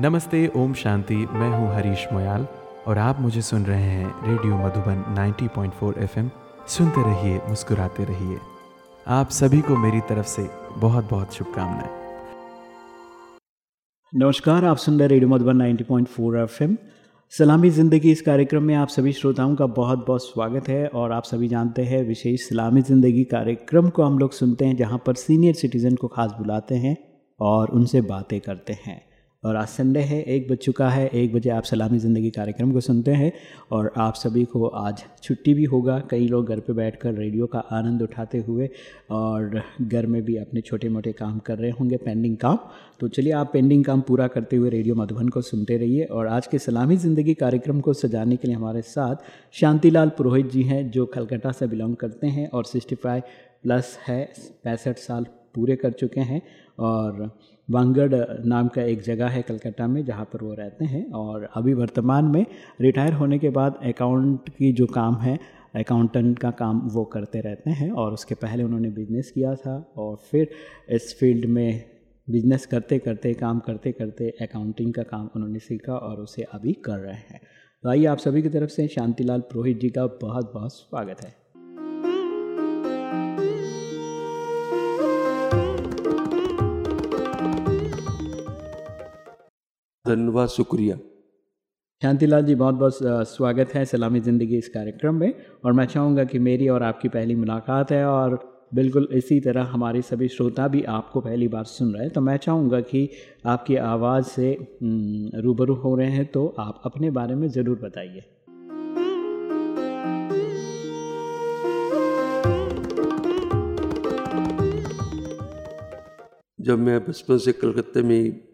नमस्ते, ओम शांति। मैं हूँ हरीश मोयाल और आप मुझे सुन रहे हैं रेडियो मधुबन 90.4 एफएम। सुनते रहिए, मुस्कुराते रहिए। आप सभी को मेरी तरफ़ से बहुत बहुत शुभकामनाएँ। नमस्कार, आप सुन रहे रेडियो मधुबन 90.4 एफएम। सलामी ज़िंदगी इस कार्यक्रम में आप सभी श्रोताओं का बहुत बहुत स्वागत है और आप सभी जानते हैं विशेष सलामी ज़िंदगी कार्यक्रम को हम लोग सुनते हैं जहाँ पर सीनियर सिटीज़न को खास बुलाते हैं और उनसे बातें करते हैं। और आज संडे है, एक बज चुका है, एक बजे आप सलामी ज़िंदगी कार्यक्रम को सुनते हैं और आप सभी को आज छुट्टी भी होगा। कई लोग घर पे बैठकर रेडियो का आनंद उठाते हुए और घर में भी अपने छोटे मोटे काम कर रहे होंगे पेंडिंग काम। तो चलिए आप पेंडिंग काम पूरा करते हुए रेडियो मधुबन को सुनते रहिए और आज के सलामी ज़िंदगी कार्यक्रम को सजाने के लिए हमारे साथ शांतिलाल पुरोहित जी हैं, जो कलकत्ता से बिलोंग करते हैं और सिक्सटी प्लस है, पैंसठ साल पूरे कर चुके हैं और वांगड़ नाम का एक जगह है कलकत्ता में, जहाँ पर वो रहते हैं। और अभी वर्तमान में रिटायर होने के बाद अकाउंट की जो काम है, अकाउंटेंट का काम वो करते रहते हैं और उसके पहले उन्होंने बिज़नेस किया था और फिर इस फ़ील्ड में बिज़नेस करते करते, काम करते करते अकाउंटिंग का काम उन्होंने सीखा और उसे अभी कर रहे हैं। तो आइए आप सभी की तरफ़ से शांतिलाल पुरोहित जी का बहुत बहुत स्वागत है। धन्यवाद शुक्रिया। शांतिलाल जी बहुत बहुत स्वागत है सलामी ज़िंदगी इस कार्यक्रम में। और मैं चाहूँगा कि मेरी और आपकी पहली मुलाकात है और बिल्कुल इसी तरह हमारे सभी श्रोता भी आपको पहली बार सुन रहे हैं। तो मैं चाहूँगा कि आपकी आवाज़ से रूबरू हो रहे हैं तो आप अपने बारे में ज़रूर बताइए। जब मैं बचपन से कलकत्ते में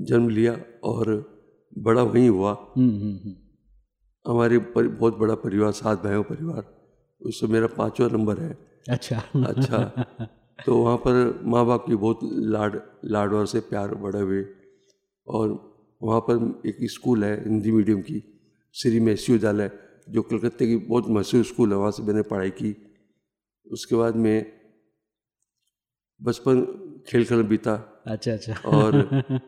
जन्म लिया और बड़ा वहीं हुआ। हम्म, हम्म, हम्म। हमारे पर, बहुत बड़ा परिवार सात भाइयों परिवार उससे मेरा पांचवा नंबर है। अच्छा। अच्छा। तो वहाँ पर माँ बाप की बहुत लाड लाडवर से प्यार बड़े हुए और वहाँ पर एक स्कूल है हिंदी मीडियम की श्री मैसी विद्यालय जो कलकत्ते की बहुत मशहूर स्कूल है वहाँ से मैंने पढ़ाई की। उसके बाद में बचपन खेल खेल बीता। अच्छा अच्छा। और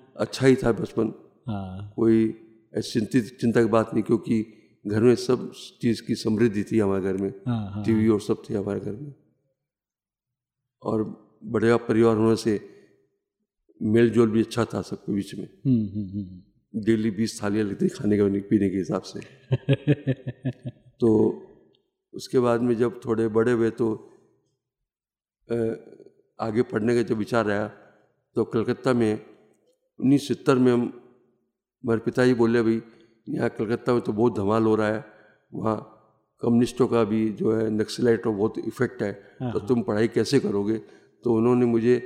अच्छा ही था बचपन। हाँ। कोई चिंतित चिंता की बात नहीं क्योंकि घर में सब चीज़ की समृद्धि थी हमारे घर में। हाँ हाँ। टीवी और सब थे हमारे घर में। और बड़े परिवार होने से मेल जोल भी अच्छा था सबके बीच में। हम्म, हम्म, हम्म। डेली बीस थालियाँ लगती खाने के पीने के हिसाब से। तो उसके बाद में जब थोड़े बड़े हुए तो आगे पढ़ने का जब विचार आया तो कलकत्ता में उन्नीस सत्तर में हम हमारे पिताजी बोले भाई यहाँ कलकत्ता में तो बहुत धमाल हो रहा है वहाँ कम्युनिस्टों का भी जो है नक्सलाइट का बहुत इफ़ेक्ट है तो तुम पढ़ाई कैसे करोगे तो उन्होंने मुझे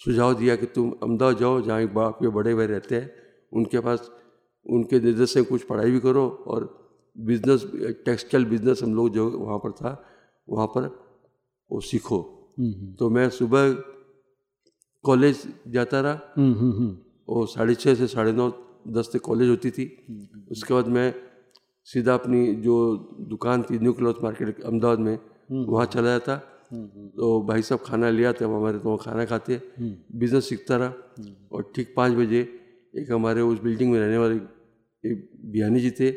सुझाव दिया कि तुम अहमदाबाद जाओ जहाँ एक बाप के बड़े भाई रहते हैं उनके पास उनके निर्देश से कुछ पढ़ाई भी करो और बिज़नेस टेक्सटाइल बिज़नेस हम लोग जो वहाँ पर था वहाँ पर वो सीखो। तो मैं सुबह कॉलेज जाता रहा। हम्म, हम्म, हम्म। और साढ़े छः से साढ़े नौ दस तक कॉलेज होती थी। उसके बाद मैं सीधा अपनी जो दुकान थी न्यू क्लॉथ मार्केट अहमदाबाद में वहाँ चला जाता। तो भाई साहब खाना ले आते हम हमारे तो खाना खाते। बिज़नेस सीखता रहा। और ठीक पाँच बजे एक हमारे उस बिल्डिंग में रहने वाले एक बिहानी जी थे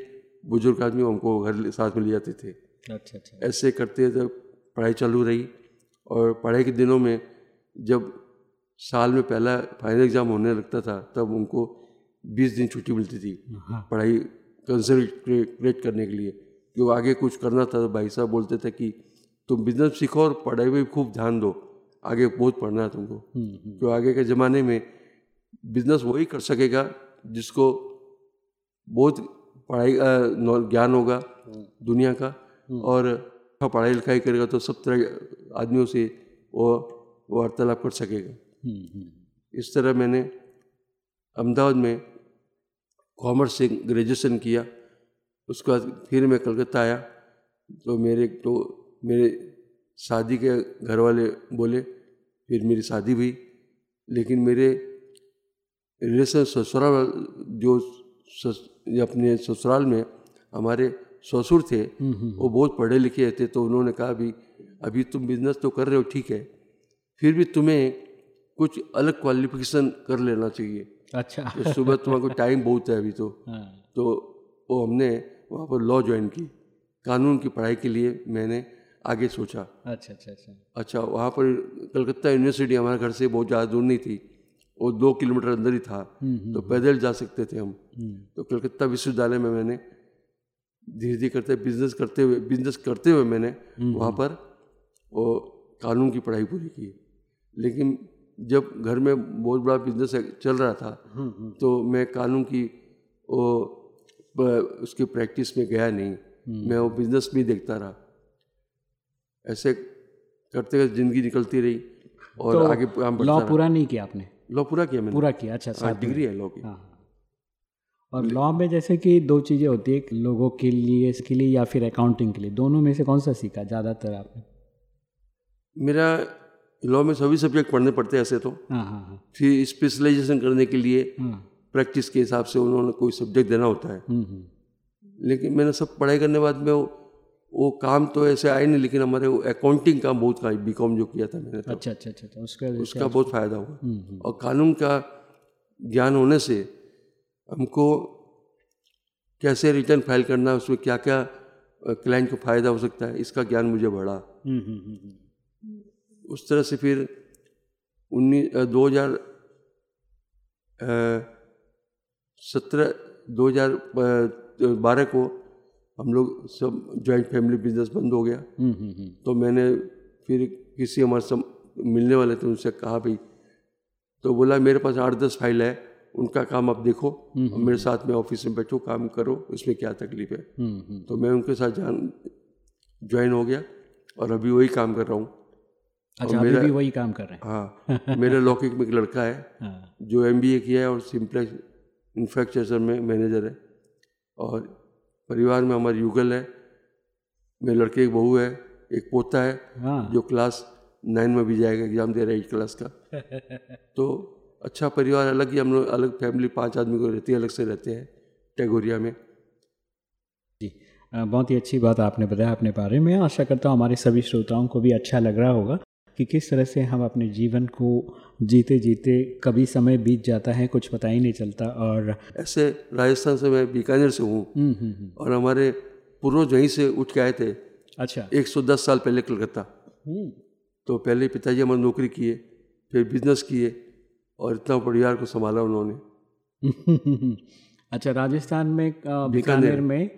बुज़ुर्ग आदमी हमको घर साथ में ले जाते थे। अच्छा अच्छा। ऐसे करते जब पढ़ाई चालू रही और पढ़ाई के दिनों में जब साल में पहला फाइनल एग्ज़ाम होने लगता था तब उनको बीस दिन छुट्टी मिलती थी हाँ। पढ़ाई कंसंट्रेट करने के लिए। क्यों? आगे कुछ करना था तो भाई साहब बोलते थे कि तुम बिज़नेस सीखो और पढ़ाई में भी खूब ध्यान दो। आगे बहुत पढ़ना है तुमको। हम्म, हम्म। आगे के ज़माने में बिज़नेस वही कर सकेगा जिसको बहुत पढ़ाई ज्ञान होगा दुनिया का और अच्छा पढ़ाई लिखाई करेगा तो सब तरह आदमियों से वो वार्तालाप कर सकेगा हम्म, हम्म। इस तरह मैंने अहमदाबाद में कॉमर्स से ग्रेजुएशन किया उसके बाद फिर मैं कलकत्ता आया तो मेरे तो मेरे शादी के घर वाले बोले फिर मेरी शादी हुई लेकिन मेरे रिलेशन ससुराल जो सस, अपने ससुराल में हमारे ससुर थे वो बहुत पढ़े लिखे थे तो उन्होंने कहा भी अभी तुम बिज़नेस तो कर रहे हो ठीक है। फिर भी तुम्हें कुछ अलग क्वालिफिकेशन कर लेना चाहिए। अच्छा। तो सुबह तुम्हारा को टाइम बहुत है अभी तो। हाँ। तो वो हमने वहाँ पर लॉ ज्वाइन की। कानून की पढ़ाई के लिए मैंने आगे सोचा। अच्छा अच्छा अच्छा। अच्छा वहाँ पर कलकत्ता यूनिवर्सिटी हमारे घर से बहुत ज़्यादा दूर नहीं थी। वो दो किलोमीटर अंदर ही था। तो पैदल जा सकते थे हम। तो कलकत्ता विश्वविद्यालय में मैंने धीरे धीरे करते बिज़नेस करते हुए बिज़नेस करते हुए मैंने वहाँ पर वो कानून की पढ़ाई पूरी की। लेकिन जब घर में बहुत बड़ा बिज़नेस चल रहा था तो मैं कानून की वो उसकी प्रैक्टिस में गया नहीं। मैं वो बिज़नेस भी देखता रहा। ऐसे करते करते ज़िंदगी निकलती रही और तो आगे काम लॉ पूरा नहीं किया आपने? लॉ पूरा किया मैंने। पूरा किया अच्छा हाँ डिग्री है लॉ की। हाँ हाँ। और लॉ में जैसे कि दो चीज़ें होती है एक लोगों के लिए इसके लिए या फिर अकाउंटिंग के लिए। दोनों में से कौन सा सीखा ज़्यादातर आपने? मेरा लॉ में सभी सब्जेक्ट पढ़ने पड़ते हैं ऐसे तो। हाँ हाँ हाँ। फिर स्पेशलाइजेशन करने के लिए हाँ। प्रैक्टिस के हिसाब से उन्होंने कोई सब्जेक्ट देना होता है। हम्म, हम्म। लेकिन मैंने सब पढ़ाई करने बाद में वो वो काम तो ऐसे आए नहीं लेकिन हमारे वो अकाउंटिंग का बहुत का बी कॉम जो किया था मैंने अच्छा अच्छा अच्छा अच्छा। उसके उसका बहुत फ़ायदा हुआ। हम्म। और कानून का ज्ञान होने से हमको कैसे रिटर्न फ़ाइल करना है उसमें क्या क्या क्लाइंट को फ़ायदा हो सकता है इसका ज्ञान मुझे बढ़ा हम्म, हम्म, हम्म। उस तरह से फिर उन्नीस दो हज़ार सत्रह दो हज़ार बारह को हम लोग सब जॉइंट फैमिली बिज़नेस बंद हो गया। तो मैंने फिर किसी हमारे सब मिलने वाले थे उनसे कहा भाई तो बोला मेरे पास आठ दस फ़ाइल है उनका काम आप देखो। और मेरे साथ में ऑफ़िस में बैठो काम करो इसमें क्या तकलीफ़ है? हम्म, हम्म। तो मैं उनके साथ जान ज्वाइन हो गया और अभी वही काम कर रहा हूँ। अच्छा भी वही काम कर रहे हैं। हाँ मेरे लौकिक में एक लड़का है हाँ। जो एमबीए किया है और सिंप्लेक्स इंफ्रास्ट्रक्चर में मैनेजर है। और परिवार में हमारी युगल है। मेरे लड़के एक बहू है एक पोता है हाँ। जो क्लास नाइन में भी जाएगा एग्ज़ाम दे रहा है एट क्लास का। तो अच्छा परिवार अलग ही हम लोग अलग फैमिली पाँच आदमी को रहती है अलग से रहते हैं टैगोरिया में। जी बहुत ही अच्छी बात आपने बताया अपने बारे में। आशा करता हूँ हमारे सभी श्रोताओं को भी अच्छा लग रहा होगा कि किस तरह से हम अपने जीवन को जीते जीते कभी समय बीत जाता है कुछ पता ही नहीं चलता और ऐसे राजस्थान से मैं बीकानेर से हूँ हम्म, हम्म, हम्म। और हमारे पूर्वज वहीं से उठ के आए थे। अच्छा। 110 साल पहले कलकत्ता। तो पहले पिताजी हमारे नौकरी किए फिर बिज़नेस किए और इतना परिवार को संभाला उन्होंने। अच्छा राजस्थान में बीकानेर। में?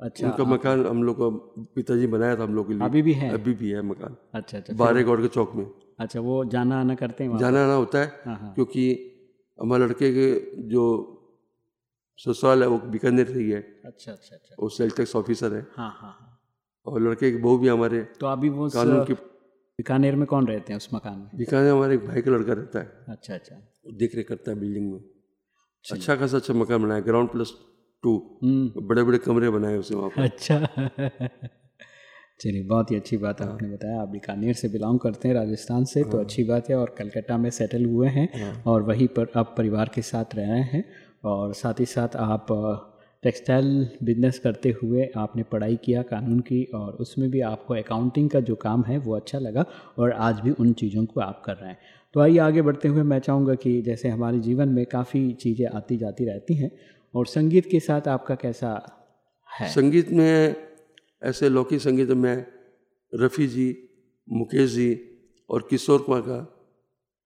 अच्छा उनका मकान हम लोग का पिताजी बनाया था हम लोग के लिए। अभी भी है? अभी भी है मकान। अच्छा अच्छा बारह गौड़ के चौक में। अच्छा वो जाना आना करते हैं जाना आना होता है हाँ हाँ। क्योंकि हमारे लड़के के जो ससुराल है वो बीकानेर से ही है। अच्छा अच्छा अच्छा। वो सेल टैक्स ऑफिसर है। हाँ हाँ हाँ। और लड़के की बहू भी हमारे तो अभी वो कानून की बीकानेर में कौन रहते हैं उस मकान में? बीकानेर हमारे एक भाई का लड़का रहता है। अच्छा अच्छा। देख रेख करता है बिल्डिंग में। अच्छा खासा अच्छा मकान बनाया ग्राउंड प्लस टू बड़े बड़े कमरे बनाए उसे वहाँ पर। अच्छा। चलिए बहुत ही अच्छी बात आपने बताया। आप बीकानेर से बिलोंग करते हैं राजस्थान से तो अच्छी बात है और कलकत्ता में सेटल हुए हैं और वहीं पर आप परिवार के साथ रह रहे हैं और साथ ही साथ आप टेक्सटाइल बिज़नेस करते हुए आपने पढ़ाई किया कानून की और उसमें भी आपको अकाउंटिंग का जो काम है वो अच्छा लगा और आज भी उन चीज़ों को आप कर रहे हैं। तो आइए आगे बढ़ते हुए मैं चाहूँगा कि जैसे हमारे जीवन में काफ़ी चीज़ें आती जाती रहती हैं और संगीत के साथ आपका कैसा है? संगीत में ऐसे लौकिक संगीत में रफ़ी जी मुकेश जी और किशोर कुमार का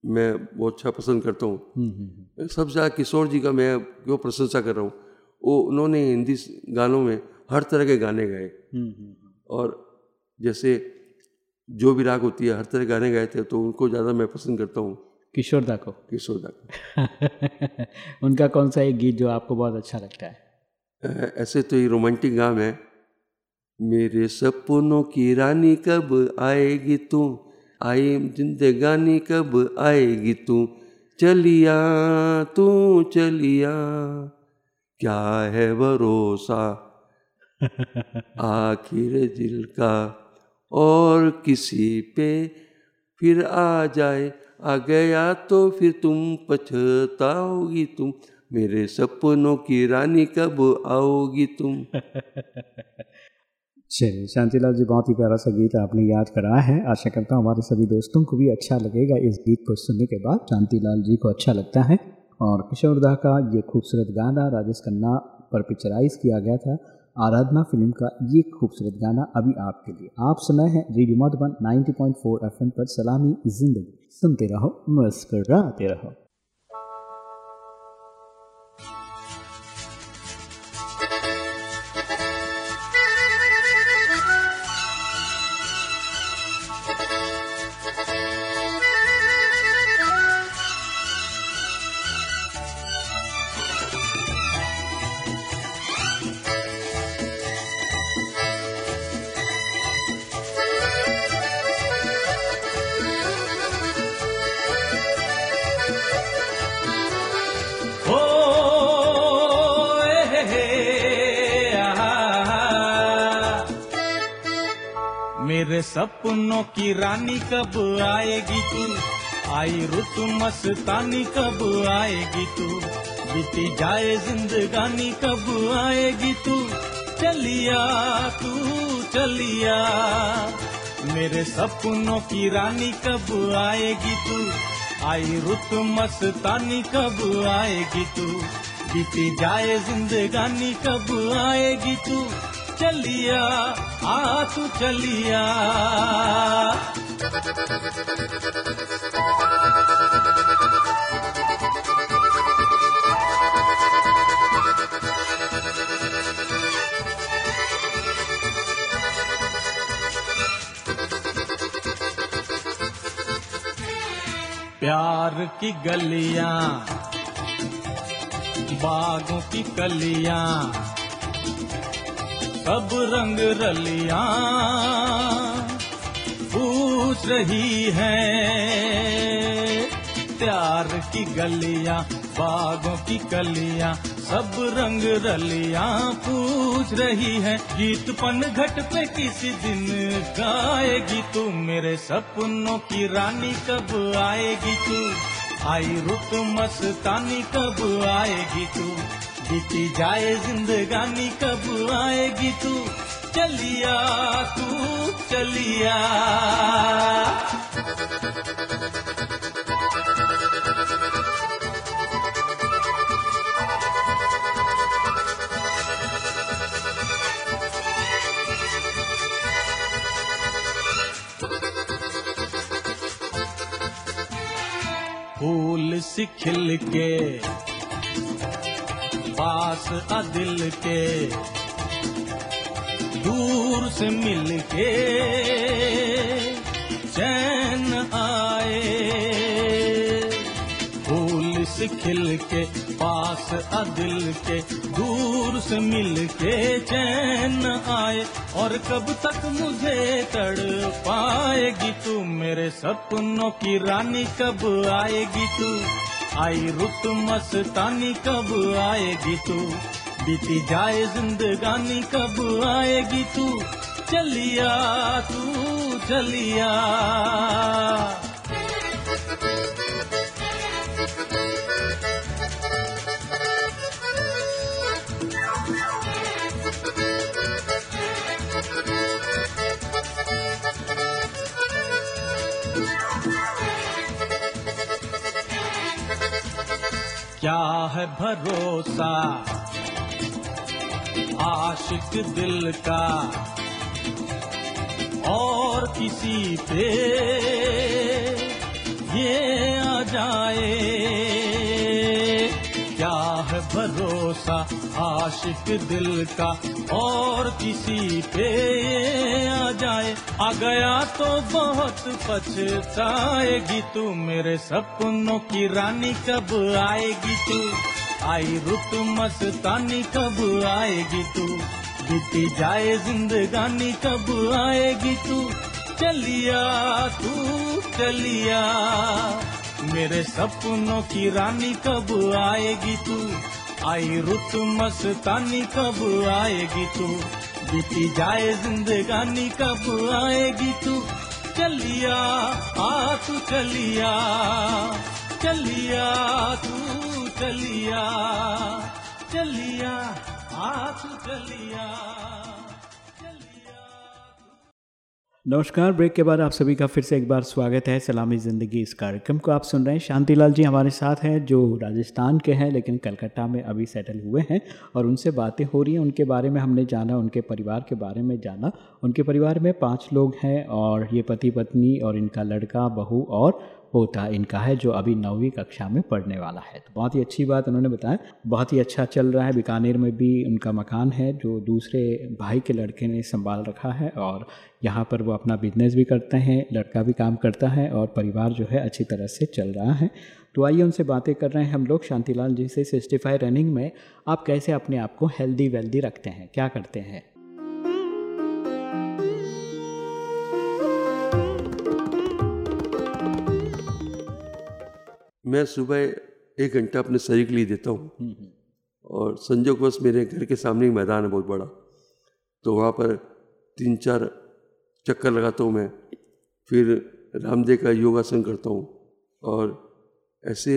मैं बहुत अच्छा पसंद करता हूँ। हम्म, हम्म, हम्म। सबसे ज़्यादा किशोर जी का मैं क्यों प्रशंसा कर रहा हूँ वो उन्होंने हिंदी गानों में हर तरह के गाने गाए। और जैसे जो भी राग होती है हर तरह गाने गाए थे तो उनको ज़्यादा मैं पसंद करता हूँ। किशोर दा को। किशोर दा को। उनका कौन सा एक गीत जो आपको बहुत अच्छा लगता है? ऐसे तो ये रोमांटिक गाम है। मेरे सपनों की रानी कब आएगी तू? आई जिंदगानी कब आएगी तू? चलिया तू चलिया। क्या है भरोसा? आखिर दिल का और किसी पे फिर आ जाए। आ गया तो फिर तुम पछताओगी तुम। मेरे सपनों की रानी कब आओगी तुम। चलिए, शांतिलाल जी, बहुत ही प्यारा सा गीत आपने याद कराया है। आशा करता हूँ हमारे सभी दोस्तों को भी अच्छा लगेगा इस गीत को सुनने के बाद। शांतिलाल जी को अच्छा लगता है। और किशोर दा का ये खूबसूरत गाना राजेश खन्ना पर पिक्चराइज किया गया था। आराधना फ़िल्म का ये खूबसूरत गाना अभी आपके लिए। आप सुनाए हैं रेडियो मधुबन 90.4 एफएम पर सलामी ज़िंदगी। सुनते रहो, मुस्कराते रहो। सपनों की रानी कब आएगी तू? आई रुत मस्तानी कब आएगी तू? बीती जाए जिंदगानी कब आएगी तू? चलिया तू, चलिया। मेरे सपनों की रानी कब आएगी तू? आई रुत मस्तानी कब आएगी तू? बीती जाए जिंदगानी कब आएगी तू? चलिया आ तू चलिया। प्यार की गलियाँ बागों की कलियाँ। सब रंग रलिया पूछ रही है। प्यार की गलिया, बागों की कलियाँ, सब रंग रलिया पूछ रही है। गीत पन घट पे किसी दिन गाएगी तू, मेरे सपनों की रानी कब आएगी तू? आई रुत मस्तानी कब आएगी तू? बीती जाए जिंदगानी कब आएगी तू? चलिया तू चलिया। फूल सी खिल के पास अदिल के। दूर से मिल के चैन आए। फूल से खिल के पास अदिल के, दूर से मिल के चैन आए। और कब तक मुझे तड़ पाएगी तू मेरे सपनों की रानी, कब आएगी तू? आई रुत मस्तानी, कब आएगी तू? बीती जाए जिंदगानी, कब आएगी तू? चलिया तू, चलिया। क्या है भरोसा? आशिक दिल का। और किसी पे ये आ जाए। क्या है भरोसा? आशिक दिल का। और किसी पे जाए, आ गया तो बहुत पछताएगी तू। मेरे सपनों की रानी कब आएगी तू? आई रुत मस्तानी कब आएगी तू? बीती जाए जिंदगानी कब आएगी तू? चलिया तू, चलिया। मेरे सपनों की रानी कब आएगी तू? आई रुत मस्तानी कब आएगी तू? बीती जाए जिंदगानी कब आएगी तू? चलिया, आ तू चलिया चलिया तू चलिया चलिया, आ तू चलिया। नमस्कार, ब्रेक के बाद आप सभी का फिर से एक बार स्वागत है सलामी ज़िंदगी इस कार्यक्रम को आप सुन रहे हैं। शांतिलाल जी हमारे साथ हैं, जो राजस्थान के हैं, लेकिन कलकत्ता में अभी सेटल हुए हैं और उनसे बातें हो रही हैं। उनके बारे में हमने जाना, उनके परिवार के बारे में जाना। उनके परिवार में पाँच लोग हैं और ये पति पत्नी और इनका लड़का, बहू और पोता इनका है, जो अभी नौवीं कक्षा में पढ़ने वाला है। तो बहुत ही अच्छी बात उन्होंने बताया। बहुत ही अच्छा चल रहा है। बीकानेर में भी उनका मकान है, जो दूसरे भाई के लड़के ने संभाल रखा है और यहाँ पर वो अपना बिज़नेस भी करते हैं, लड़का भी काम करता है और परिवार जो है अच्छी तरह से चल रहा है। तो आइए उनसे बातें कर रहे हैं हम लोग। शांतिलाल जी से सिक्सटी रनिंग में आप कैसे अपने आप को हेल्दी वेल्दी रखते हैं? क्या करते हैं? मैं सुबह एक घंटा अपने शरीर के लिए देता हूँ। और संजोगवश मेरे घर के सामने ही मैदान है बहुत बड़ा। तो वहाँ पर तीन चार चक्कर लगाता हूँ मैं। फिर रामदेव का योगासन करता हूँ। और ऐसे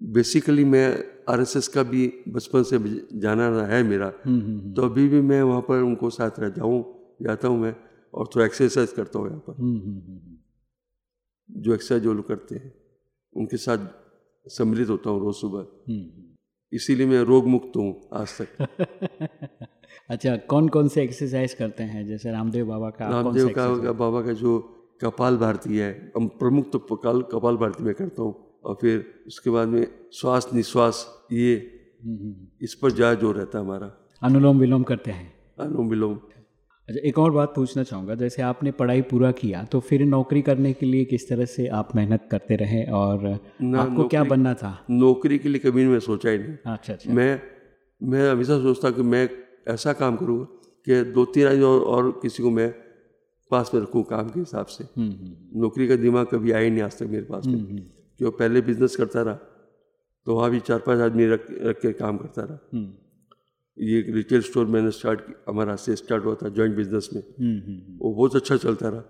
बेसिकली मैं आरएसएस का भी बचपन से जाना है मेरा। तो अभी भी मैं वहाँ पर उनको साथ रह जाऊँ जाता हूँ मैं और थोड़ा एक्सरसाइज करता हूँ यहाँ पर। जो एक्सरसाइज जो लोग करते हैं उनके साथ सम्मिलित होता हूँ रोज़ सुबह। इसीलिए मैं रोग मुक्त हूँ आज तक। अच्छा कौन कौन से एक्सरसाइज करते हैं? जैसे रामदेव बाबा का रामदेव का, का बाबा का जो कपाल भारती है प्रमुख तो कपाल कपाल भारती में करता हूँ। और फिर उसके बाद में श्वास निश्वास ये इस पर ज़्यादा ज़ोर रहता है हमारा। अनुलोम विलोम करते हैं? अनुलोम विलोम अच्छा एक और बात पूछना चाहूँगा। जैसे आपने पढ़ाई पूरा किया तो फिर नौकरी करने के लिए किस तरह से आप मेहनत करते रहे और आपको क्या बनना था? नौकरी के लिए कभी मैं सोचा ही नहीं। अच्छा अच्छा। मैं मैं हमेशा सोचता कि मैं ऐसा काम करूँगा कि दो तीन आदमी और, और किसी को मैं पास में रखूँ काम के हिसाब से। हम्म, हम्म। नौकरी का दिमाग कभी आया नहीं आज तक मेरे पास में। हम्म, क्यों पहले बिज़नेस करता रहा तो वहाँ भी चार पाँच आदमी रख रख के काम करता रहा। ये एक रिटेल स्टोर मैंने स्टार्ट हमारा से स्टार्ट हुआ था जॉइंट बिज़नेस में। वो बहुत अच्छा चलता रहा।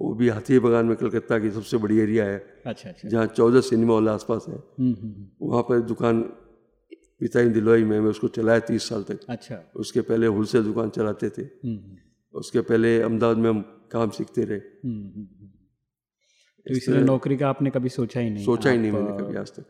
वो भी हाथी बगान में कलकत्ता की सबसे बड़ी एरिया है। अच्छा अच्छा। जहाँ चौदह सिनेमा हॉल आसपास है। वहाँ पर दुकान पिताई दिलवाई में मैं उसको चलाया तीस साल तक। अच्छा। उसके पहले होलसेल दुकान चलाते थे। उसके पहले अहमदाबाद में हम काम सीखते रहे। तो इसलिए नौकरी का आपने कभी सोचा ही नहीं? सोचा ही नहीं मैंने कभी आज तक।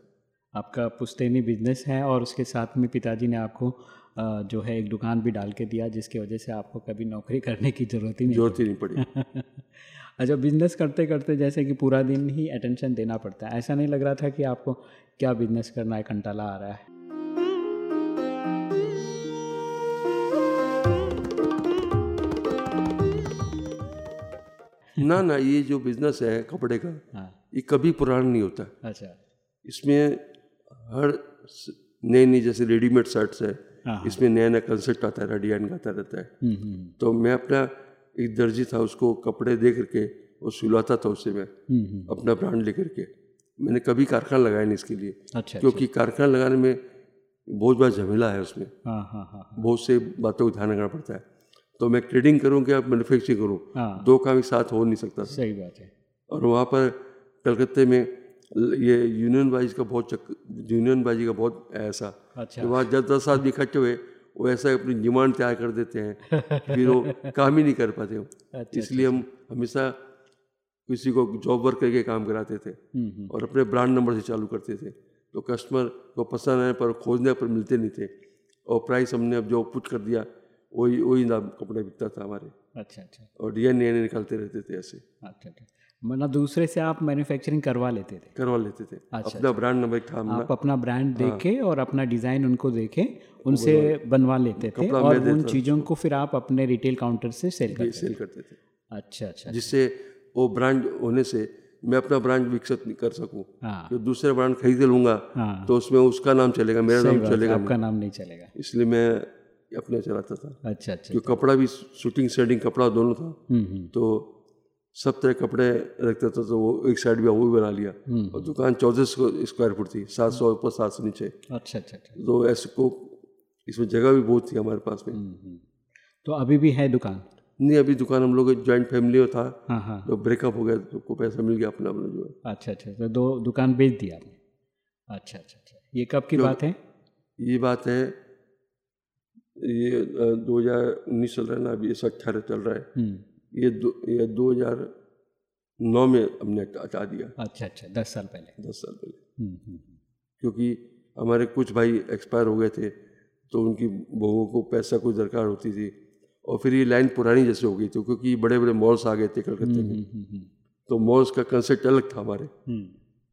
आपका पुश्तैनी बिज़नेस है और उसके साथ में पिताजी ने आपको जो है एक दुकान भी डाल के दिया जिसकी वजह से आपको कभी नौकरी करने की ज़रूरत ही नहीं ज़रूरत ही नहीं पड़ी। अच्छा बिज़नेस करते करते जैसे कि पूरा दिन ही अटेंशन देना पड़ता है। ऐसा नहीं लग रहा था कि आपको क्या बिज़नेस करना है कंटाला आ रहा है? ना ना ये जो बिज़नेस है कपड़े का हाँ। ये कभी पुराना नहीं होता। अच्छा। इसमें हर नई नई जैसे रेडीमेड शर्ट्स है। इसमें नया नया कंसेप्ट आता है डिज़ाइन आता रहता है। हम्म, हम्म, तो मैं अपना एक दर्जी था उसको कपड़े दे करके वो सिलवाता था उससे मैं हम्म, हम्म, अपना ब्रांड लेकर के। मैंने कभी कारखाना लगाया नहीं इसके लिए। अच्छा क्योंकि कारखाना लगाने में बहुत बड़ा झमेला है उसमें। हाँ हाँ हाँ बहुत से बातों को ध्यान रखना पड़ता है। तो मैं ट्रेडिंग करूँ क्या मैन्युफैक्चरिंग करूँ? हाँ। दो काम एक साथ हो नहीं सकता सही बात है। और वहाँ पर कलकत्ते में ये यूनियन बाजी का बहुत चक यूनियन बाजी का बहुत ऐसा। अच्छा। वहाँ जब दस आदमी इकट्ठे हुए वो ऐसा अपनी डिमांड तैयार कर देते हैं फिर वो काम ही नहीं कर पाते हो अच्छा इसलिए हम हमेशा किसी को जॉब वर्क करके काम कराते थे हम्म, हम्म, और अपने ब्रांड नंबर से चालू करते थे। तो कस्टमर को पसंद आने पर खोजने पर मिलते नहीं थे और प्राइस हमने अब जो पुट कर दिया वही वही दाम कपड़े बिकता था हमारे। अच्छा अच्छा। और डिज़ाइन नए नए निकालते रहते थे ऐसे। अच्छा अच्छा। मतलब दूसरे से आप मैन्युफैक्चरिंग करवा लेते थे। करवा लेते थे। अच्छा, अपना ब्रांड नंबर था आप अपना। ब्रांड देके और अपना डिज़ाइन उनको देके उनसे बनवा लेते थे और उन चीज़ों को फिर आप अपने रिटेल काउंटर से सेल करते सेल करते थे। थे अच्छा अच्छा। जिससे वो ब्रांड होने से मैं अपना ब्रांड विकसित नहीं कर सकूँ। हाँ। जो दूसरे ब्रांड खरीद लूँगा हाँ। तो उसमें उसका नाम चलेगा मेरा नाम चलेगा। आपका नाम नहीं चलेगा। इसलिए मैं अपने चलाता था। अच्छा अच्छा जो कपड़ा भी शूटिंग सेटिंग कपड़ा दोनों था हम्म हम्म। तो सब तरह कपड़े रखता था तो वो एक साइड में वो भी बना लिया। हम्म, और दुकान चौदह स्क्वायर फुट थी सात सौ ऊपर सात सौ नीचे। अच्छा अच्छा अच्छा। तो ऐसे को इसमें जगह भी बहुत थी हमारे पास में। हम्म, हम्म। तो अभी भी है दुकान? नहीं अभी दुकान हम लोग जॉइंट फैमिली में था। हाँ हाँ। तो ब्रेकअप हो गया तो को पैसा मिल गया अपना अपना जो है। अच्छा अच्छा तो दो दुकान बेच दिया आपने? अच्छा अच्छा अच्छा। ये कब की बात है? ये बात है ये दो हज़ार उन्नीस चल रहा है ना अभी ये अट्ठारह चल रहा है। ये दो ये दो हज़ार नौ में हमने हटा दिया। अच्छा अच्छा दस साल पहले। दस साल पहले। हम्म, हम्म, हम्म। क्योंकि हमारे कुछ भाई एक्सपायर हो गए थे तो उनकी बहुओं को पैसा कोई दरकार होती थी और फिर ये लाइन पुरानी जैसे हो गई थी क्योंकि बड़े बड़े मॉल्स आ गए थे कलकत्ते में। तो मॉल्स का कंसेप्ट अलग था हमारे।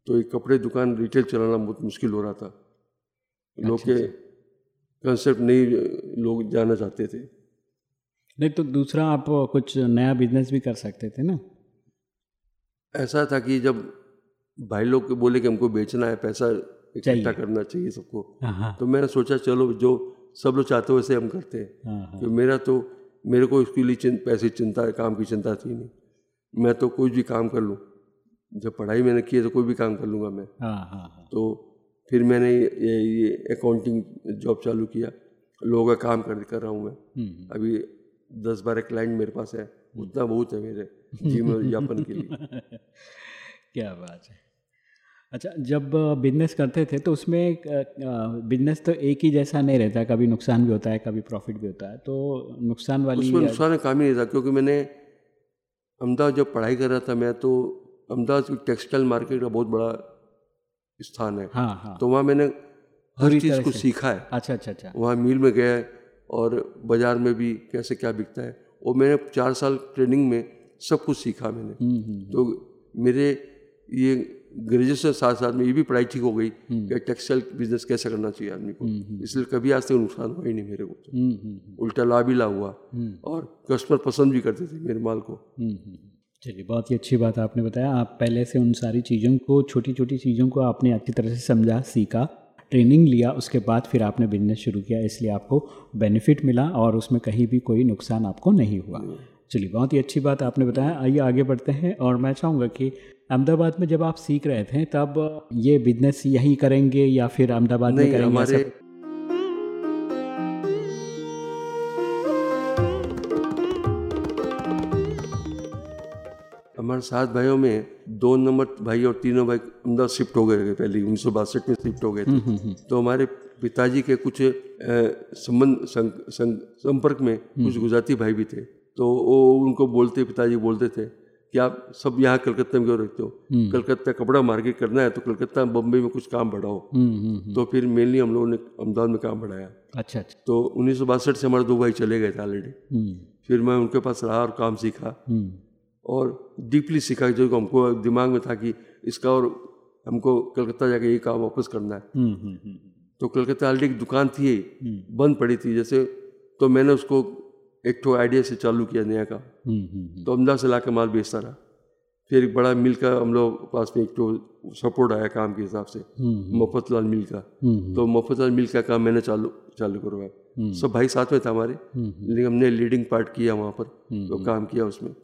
तो एक कपड़े दुकान रिटेल चलाना बहुत मुश्किल हो रहा था। लोग अच्छा, के कंसेप्ट नहीं लोग जाना चाहते थे। नहीं तो दूसरा आप कुछ नया बिज़नेस भी कर सकते थे ना। ऐसा था कि जब भाई लोग को बोले कि हमको बेचना है पैसा। इकट्ठा करना चाहिए सबको हाँ हाँ। तो मैंने सोचा चलो जो सब लोग चाहते हो वैसे हम करते हैं। हाँ मेरा तो मेरे को इसके लिए चिं, पैसे चिंता काम की चिंता थी नहीं। मैं तो कोई भी काम कर लूँ जब पढ़ाई मैंने की है तो कोई भी काम कर लूँगा मैं। तो फिर मैंने ये ये अकाउंटिंग जॉब चालू किया लोगों का काम कर कर रहा हूँ मैं। हम्म, अभी दस बारह क्लाइंट मेरे पास है उतना बहुत है मेरे जीवन यापन के लिए। क्या बात है। अच्छा जब बिज़नेस करते थे तो उसमें बिज़नेस तो एक ही जैसा नहीं रहता कभी नुकसान भी होता है कभी प्रॉफिट भी होता है तो नुकसान वाली उसमें नुकसान काम ही नहीं था क्योंकि मैंने अहमदाबाद जब पढ़ाई कर रहा था मैं तो अहमदाबाद की टेक्सटाइल मार्केट का बहुत बड़ा स्थान है। हाँ हाँ। तो वहाँ मैंने हर चीज़ को सीखा है। अच्छा अच्छा अच्छा। वहाँ मिल में गया और बाज़ार में भी कैसे क्या बिकता है और मैंने चार साल ट्रेनिंग में सब कुछ सीखा मैंने। हम्म, हम्म, तो मेरे ये ग्रेजुएशन साथ साथ में ये भी पढ़ाई ठीक हो गई कि टेक्सटाइल बिज़नेस कैसे करना चाहिए आदमी को। इसलिए कभी आज तक नुकसान हुआ ही नहीं मेरे को तो। हम्म, हम्म, उल्टा लाभ ही लाभ हुआ और कस्टमर पसंद भी करते थे मेरे माल को। हम्म, हम्म। चलिए बहुत ही अच्छी बात आपने बताया। आप पहले से उन सारी चीज़ों को छोटी छोटी चीज़ों को आपने अच्छी तरह से समझा सीखा। ट्रेनिंग लिया उसके बाद फिर आपने बिज़नेस शुरू किया इसलिए आपको बेनिफिट मिला और उसमें कहीं भी कोई नुकसान आपको नहीं हुआ। चलिए बहुत ही अच्छी बात आपने बताया। आइए आगे बढ़ते हैं और मैं चाहूँगा कि अहमदाबाद में जब आप सीख रहे थे तब ये बिज़नेस यहीं करेंगे या फिर अहमदाबाद में करेंगे? हमारे हमारे सात भाइयों में दो नंबर भाई और तीनों भाई अहमदाबाद शिफ्ट हो गए थे पहले उन्नीस सौ बासठ में शिफ्ट हो गए थे। तो हमारे पिताजी के कुछ संबंध संपर्क में कुछ गुजराती भाई भी थे। तो वो उनको बोलते पिताजी बोलते थे कि आप सब यहाँ कलकत्ता में क्यों रखते हो? कलकत्ता कपड़ा मार्केट करना है तो कलकत्ता बम्बई में कुछ काम बढ़ाओ। हम्म, हम्म, हम्म। तो फिर मेनली हम लोगों ने अहमदाबाद में काम बढ़ाया। अच्छा अच्छा। तो उन्नीस सौ बासठ से हमारे दो भाई चले गए थे ऑलरेडी हम्म, फिर मैं उनके पास रहा और काम सीखा। हम्म, और डीपली सीखा जो हमको दिमाग में था कि इसका और हमको कलकत्ता जाके ये काम वापस करना है। हम्म, हम्म, हम्म, तो कलकत्ता ऑलरेडी एक दुकान थी बंद पड़ी थी जैसे तो मैंने उसको एक ठो आइडिया से चालू किया नया काम तो अहमदाबाद से ला माल बेचता रहा। फिर एक बड़ा मिल का हम लोग पास में एक तो सपोर्ट आया काम के हिसाब से हम्म, मफतलाल मिल का। तो मफतलाल मिल का काम मैंने चालू चालू करवाया। सब भाई साथ में था हमारे लेकिन हमने लीडिंग पार्ट किया वहाँ पर तो काम किया उसमें।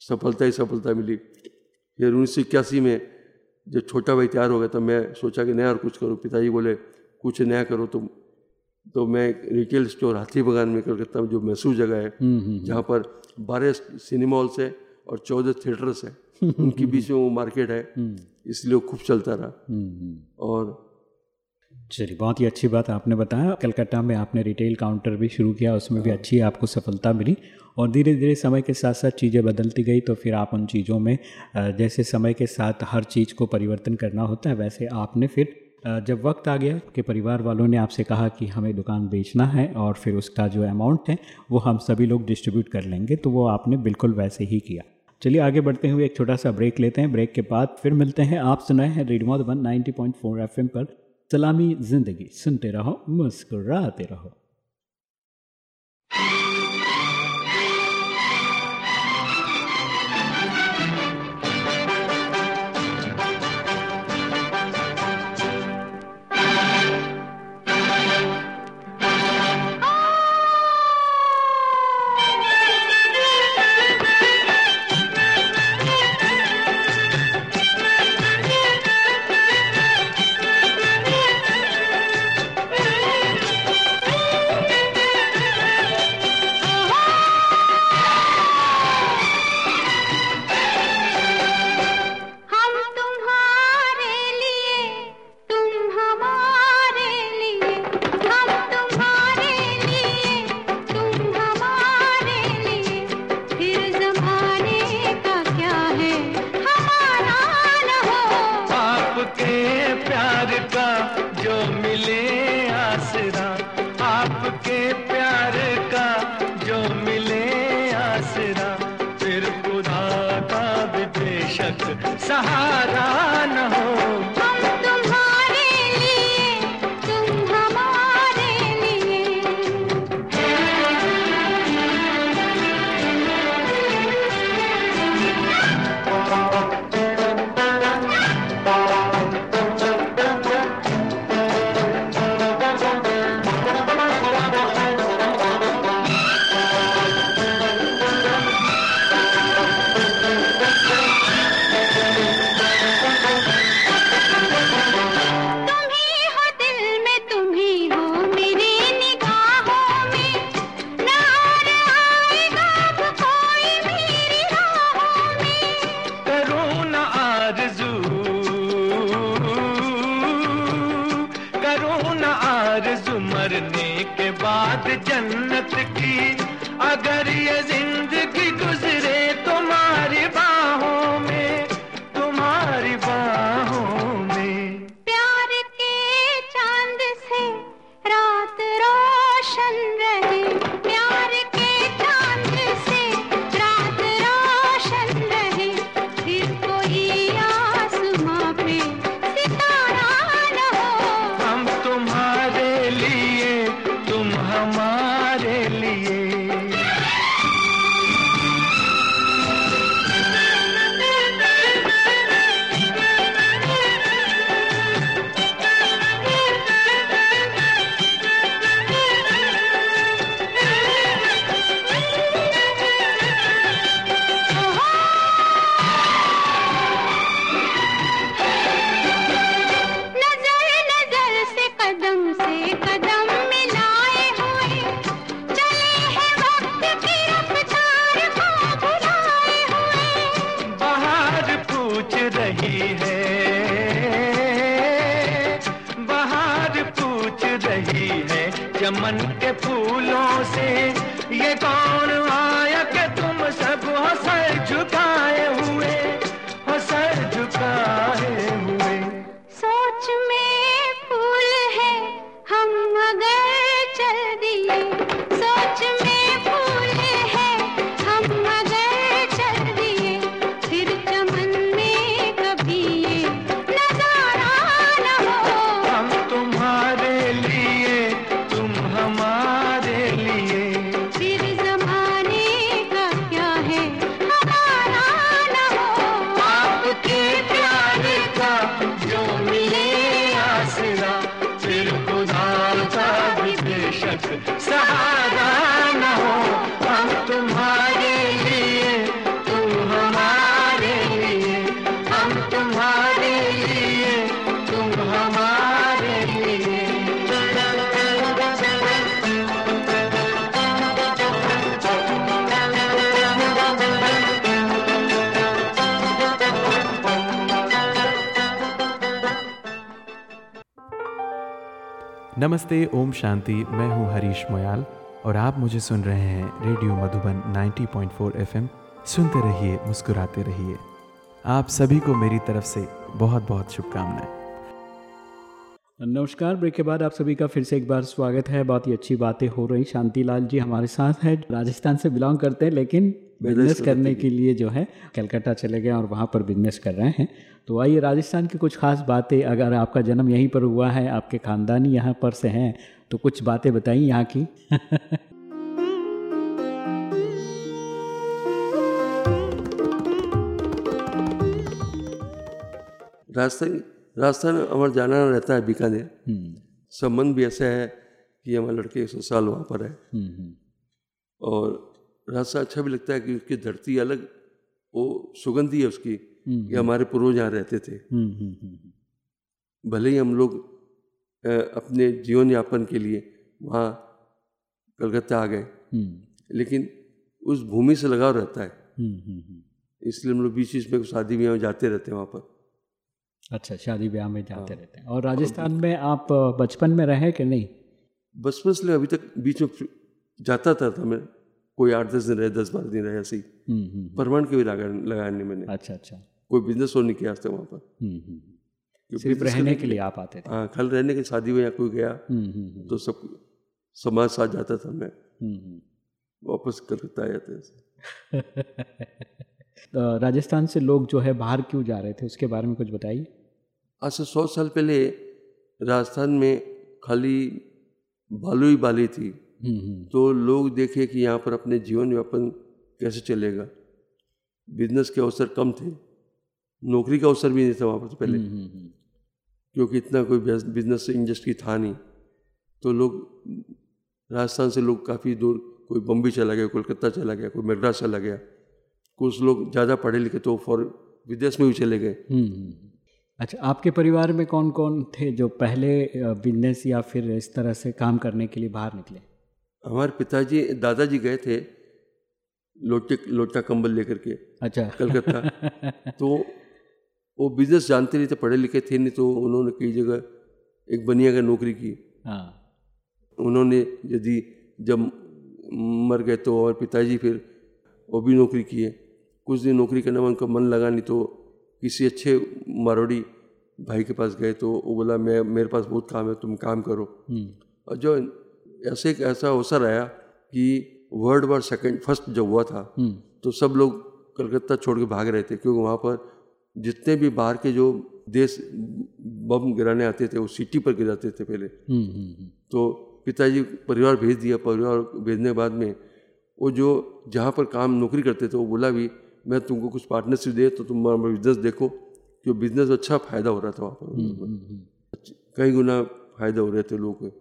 सफलता ही सफलता मिली। फिर उन्नीस सौ इक्यासी में जब छोटा भाई तैयार हो गया तो मैं सोचा कि नया और कुछ करूँ। पिताजी बोले कुछ नया करो तो तो मैं एक रिटेल स्टोर हाथी बगान में कलकत्ता में जो मैसूर जगह है हम्म, हम्म, जहाँ पर बारह सिनेमा हॉल्स है और चौदह थिएटर्स है। उनके बीच में वो मार्केट है। इसलिए वो खूब चलता रहा। हम्म, हम्म। और चलिए बहुत ही अच्छी बात आपने बताया। कलकत्ता में आपने रिटेल काउंटर भी शुरू किया उसमें भी अच्छी आपको सफलता मिली। और धीरे धीरे समय के साथ साथ चीज़ें बदलती गई तो फिर आप उन चीज़ों में जैसे समय के साथ हर चीज़ को परिवर्तन करना होता है, वैसे आपने फिर जब वक्त आ गया कि परिवार वालों ने आपसे कहा कि हमें दुकान बेचना है और फिर उसका जो अमाउंट है, वो हम सभी लोग डिस्ट्रीब्यूट कर लेंगे तो वो आपने बिल्कुल वैसे ही किया। चलिए आगे बढ़ते हुए एक छोटा सा ब्रेक लेते हैं। ब्रेक के बाद फिर मिलते हैं। आप सुनाए हैं रेडियो मधुबन 90.4 एफएम पर। सलामी ज़िंदगी, सुनते रहो, मुस्कुराते रहो। नमस्ते, ओम शांति। मैं हूँ हरीश मोयाल और आप मुझे सुन रहे हैं रेडियो मधुबन 90.4 एफएम। सुनते रहिए, मुस्कुराते रहिए। आप सभी को मेरी तरफ़ से बहुत बहुत शुभकामनाएँ। नमस्कार, ब्रेक के बाद आप सभी का फिर से एक बार स्वागत है। बहुत ही अच्छी बातें हो रही। शांतिलाल जी हमारे साथ हैं, राजस्थान से बिलोंग करते हैं, लेकिन बिज़नेस करने के लिए। जो है कलकत्ता चले गए और वहाँ पर बिज़नेस कर रहे हैं। तो आइए राजस्थान की कुछ खास बातें। अगर आपका जन्म यहीं पर हुआ है आपके खानदानी यहाँ पर से हैं तो कुछ बातें बताइए यहाँ की। राजस्थान राजस्थान हमारा जाना रहता है बीकानेर। संबंध भी ऐसा है कि हमारे लड़के सौ साल वहाँ पर है। और राजस्थान अच्छा भी लगता है कि उसकी धरती अलग वो सुगंधी है उसकी कि हमारे पूर्वज यहाँ रहते थे। हम्म, हम्म, हम्म, भले ही हम लोग अपने जीवन यापन के लिए वहाँ कलकत्ता आ गए हम्म, लेकिन उस भूमि से लगाव रहता है। हम्म, हम्म, हम्म। इसलिए हम लोग बीच बीच में शादी ब्याह में जाते रहते हैं वहाँ पर। अच्छा शादी ब्याह में जाते रहते हैं। और राजस्थान में आप बचपन में रहे कि नहीं? बचपन से अभी तक बीच में जाता था, था मैं। कोई आठ दस दिन रहे दस बारह दिन रहे ऐसे ही। हम्म, हम्म, परमानेंट कभी लगा लगाया नहीं मैंने। अच्छा अच्छा। कोई बिज़नेस और नहीं किया आज तक वहाँ पर। हम्म, हम्म। सिर्फ़ रहने के लिए आप आते थे? हाँ कल रहने के शादी में या कोई गया हम्म, हम्म, हम्म, तो सब समाज साथ जाता था मैं। हम्म, हम्म। वापस कलकत्ता आ जाता था राजस्थान से लोग जो है बाहर क्यों जा रहे थे उसके बारे में कुछ बताइए। आज से सौ साल पहले राजस्थान में खाली बालू ही बाली थी। हम्म, हम्म, तो लोग देखे कि यहाँ पर अपने जीवन यापन कैसे चलेगा? बिज़नेस के अवसर कम थे। नौकरी का अवसर भी नहीं था वहाँ पर तो पहले क्योंकि इतना कोई बिज़नेस इंडस्ट्री था नहीं। तो लोग राजस्थान से लोग काफ़ी दूर कोई बम्बई चला गया कोलकाता चला गया कोई मद्रास चला गया। कुछ लोग ज़्यादा पढ़े लिखे तो फॉर विदेश में भी चले गए। अच्छा आपके परिवार में कौन कौन थे जो पहले बिज़नेस या फिर इस तरह से काम करने के लिए बाहर निकले? हमारे पिताजी दादाजी गए थे लोटे लोटा कंबल लेकर के अच्छा। कलकत्ता। तो वो बिज़नेस जानते नहीं थे पढ़े लिखे थे नहीं तो उन्होंने कई जगह एक बनिया का नौकरी की। हाँ। उन्होंने यदि जब मर गए तो और पिताजी फिर वो भी नौकरी किए। कुछ दिन नौकरी करने में उनका मन लगा नहीं तो किसी अच्छे मारोड़ी भाई के पास गए तो वो बोला मैं मेरे पास बहुत काम है तुम काम करो। हम्म, और जो ऐसे एक ऐसा अवसर आया कि वर्ल्ड वॉर सेकेंड फ़र्स्ट जब हुआ था हम्म, तो सब लोग कलकत्ता छोड़ के भाग रहे थे क्योंकि वहाँ पर जितने भी बाहर के जो देश बम गिराने आते थे वो सिटी पर गिराते थे पहले। हम्म, हम्म, तो पिताजी परिवार भेज दिया परिवार भेजने के बाद में वो जो जहाँ पर काम नौकरी करते थे वो बोला भी मैं तुमको कुछ पार्टनरशिप दे तो तुम बिज़नेस देखो क्यों बिज़नेस अच्छा फ़ायदा हो रहा था वहाँ पर। हम्म, कई गुना फ़ायदा हो रहे थे लोगों को।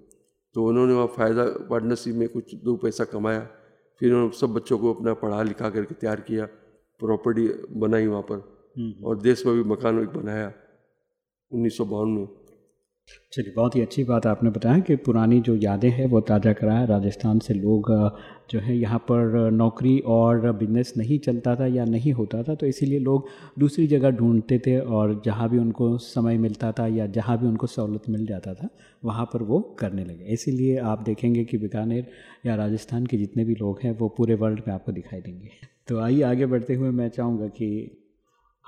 तो उन्होंने वहाँ फ़ायदा पार्टनरशिप में कुछ दो पैसा कमाया फिर उन्होंने सब बच्चों को अपना पढ़ा लिखा करके तैयार किया प्रॉपर्टी बनाई वहाँ पर हम्म। और देश में भी मकान एक बनाया उन्नीस सौ बावन में चलिए, बहुत ही अच्छी बात आपने बताया कि पुरानी जो यादें हैं, वो ताज़ा कराया राजस्थान से लोग जो है, यहाँ पर नौकरी और बिज़नेस नहीं चलता था या नहीं होता था तो इसीलिए लोग दूसरी जगह ढूंढते थे और जहाँ भी उनको समय मिलता था या जहाँ भी उनको सहूलत मिल जाता था, वहाँ पर वो करने लगे। इसीलिए आप देखेंगे कि बीकानेर या राजस्थान के जितने भी लोग हैं, वो पूरे वर्ल्ड में आपको दिखाई देंगे। तो आइए, आगे बढ़ते हुए मैं चाहूँगा कि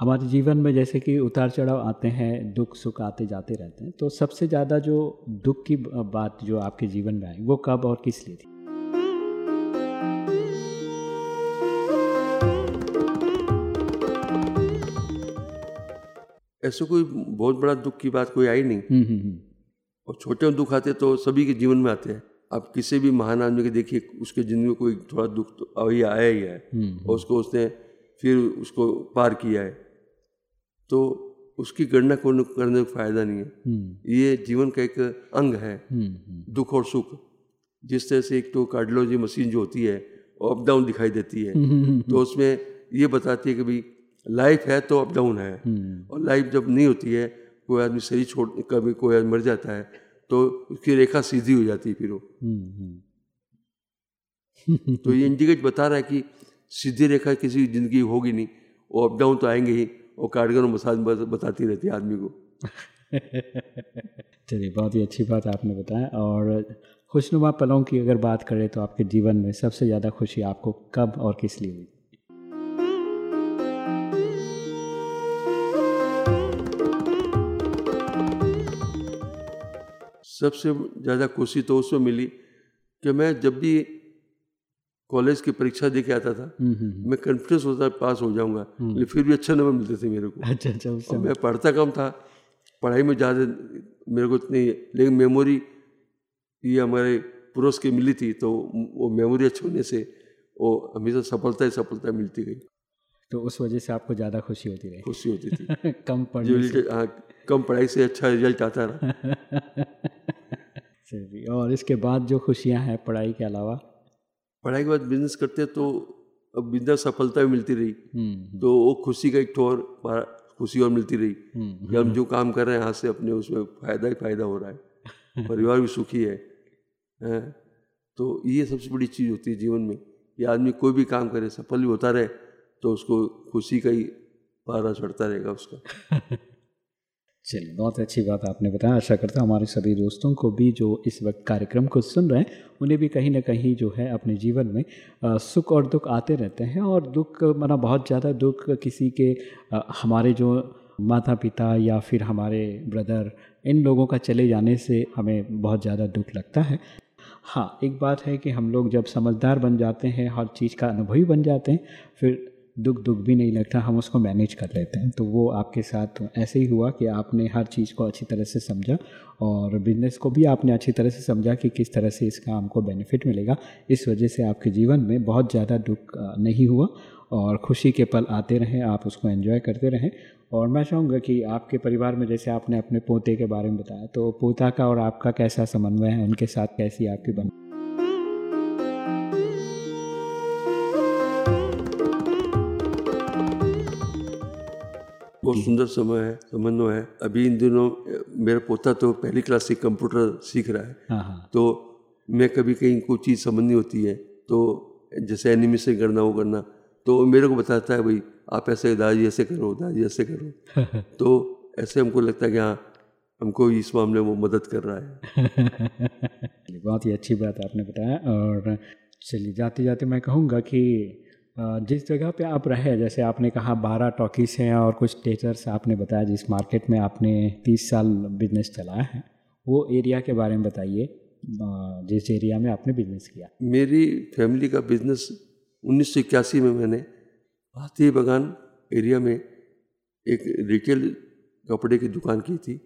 हमारे जीवन में जैसे कि उतार चढ़ाव आते हैं दुख सुख आते जाते रहते हैं तो सबसे ज़्यादा जो दुख की बात जो आपके जीवन में आई वो कब और किस लिए थी? ऐसे कोई बहुत बड़ा दुख की बात कोई आई नहीं। हम्म, हम्म, हम्म, और छोटे दुख आते तो सभी के जीवन में आते हैं। आप किसी भी महान आदमी के देखिए उसके ज़िंदगी में कोई थोड़ा दुख तो अभी आया ही है। और उसको उसने फिर उसको पार किया है। तो उसकी गणना को- करने का फ़ायदा नहीं है। हम्म, ये जीवन का एक अंग है। हम्म, हम्म, दुख और सुख। जिस तरह से एक तो कार्डियोलॉजी मशीन जो होती है अप डाउन दिखाई देती है। तो उसमें ये बताती है कि भाई लाइफ है तो अप डाउन है। और लाइफ जब नहीं होती है कोई आदमी शरीर छोड़ कभी कोई आदमी मर जाता है तो उसकी रेखा सीधी हो जाती है फिर वो। तो ये इंडिकेट बता रहा है कि सीधी रेखा किसी की ज़िंदगी होगी नहीं वो अप डाउन तो आएँगे ही। और कार्डियन मसाज बताती रहती है आदमी को। चलिए बहुत ही अच्छी बात आपने बताया और खुशनुमा पलों की अगर बात करें तो आपके जीवन में सबसे ज़्यादा खुशी आपको कब और किस लिए हुई? सबसे ज़्यादा खुशी तो उसमें मिली कि मैं जब भी कॉलेज की परीक्षा दे के आता था। हम्म, हम्म, हम्म, मैं कॉन्फिडेंस होता पास हो जाऊँगा। लेकिन फिर भी अच्छे नंबर मिलते थे मेरे को। अच्छा अच्छा मैं पढ़ता कम था पढ़ाई में ज़्यादा मेरे को इतनी लेकिन मेमोरी ये हमारे पुरुष की मिली थी तो वो मेमोरी अच्छी होने से वो हमेशा सफलता ही सफलता मिलती गई। तो उस वजह से आपको ज़्यादा खुशी होती रही। खुशी होती थी। कम पढ़ने से। हाँ कम पढ़ाई से अच्छा रिज़ल्ट आता रहा। और इसके बाद जो खुशियाँ हैं पढ़ाई के अलावा? पढ़ाई के बाद बिज़नेस करते तो अब बिज़नेस सफलता भी मिलती रही। हम्म, तो वो खुशी का एक ठोर खुशी और मिलती रही। हम्म, कि हम जो काम कर रहे हैं यहाँ से अपने उसमें फ़ायदा ही फ़ायदा हो रहा है। परिवार भी सुखी है हैं? तो ये सबसे बड़ी चीज़ होती है जीवन में कि आदमी कोई भी काम करे सफल भी होता रहे तो उसको खुशी का ही पारा चढ़ता रहेगा उसका। चलिए, बहुत अच्छी बात आपने बताया। आशा करता हूँ हमारे सभी दोस्तों को भी जो इस वक्त कार्यक्रम को सुन रहे हैं, उन्हें भी कहीं ना कहीं जो है अपने जीवन में सुख और दुख आते रहते हैं और दुख मना बहुत ज़्यादा दुख किसी के हमारे जो माता पिता या फिर हमारे ब्रदर, इन लोगों का चले जाने से हमें बहुत ज़्यादा दुख लगता है। हाँ एक बात है कि हम लोग जब समझदार बन जाते हैं, हर चीज़ का अनुभवी बन जाते हैं, फिर दुख दुख भी नहीं लगता, हम उसको मैनेज कर लेते हैं। तो वो आपके साथ ऐसे ही हुआ कि आपने हर चीज़ को अच्छी तरह से समझा और बिज़नेस को भी आपने अच्छी तरह से समझा कि किस तरह से इसका हमको बेनिफिट मिलेगा। इस वजह से आपके जीवन में बहुत ज़्यादा दुख नहीं हुआ और खुशी के पल आते रहें, आप उसको एंजॉय करते रहें। और मैं चाहूँगा कि आपके परिवार में जैसे आपने अपने पोते के बारे में बताया तो पोता का और आपका कैसा समन्वय है? उनके साथ कैसी आपकी बन बहुत सुंदर समय है समन्वय है। अभी इन दिनों मेरा पोता तो पहली क्लास से कंप्यूटर सीख रहा है। हाँ हाँ। तो मैं कभी कहीं कोई चीज़ समझनी होती है। तो जैसे एनिमेशन करना वो करना तो मेरे को बताता है भाई आप ऐसे दादी ऐसे करो दादी ऐसे करो। तो ऐसे हमको लगता है कि हाँ हमको इस मामले में वो मदद कर रहा है। बहुत ही अच्छी बात आपने बताया और चलिए जाते जाते मैं कहूँगा कि जिस जगह पे आप रहे, जैसे आपने कहा बारह टॉकीस हैं और कुछ थिएटर्स आपने बताया जिस मार्केट में आपने तीस साल बिज़नेस चलाया है, वो एरिया के बारे में बताइए जिस एरिया में आपने बिज़नेस किया। मेरी फैमिली का बिज़नेस उन्नीस सौ इक्यासी में मैंने भारतीय बगान एरिया में एक रिटेल कपड़े की दुकान की थी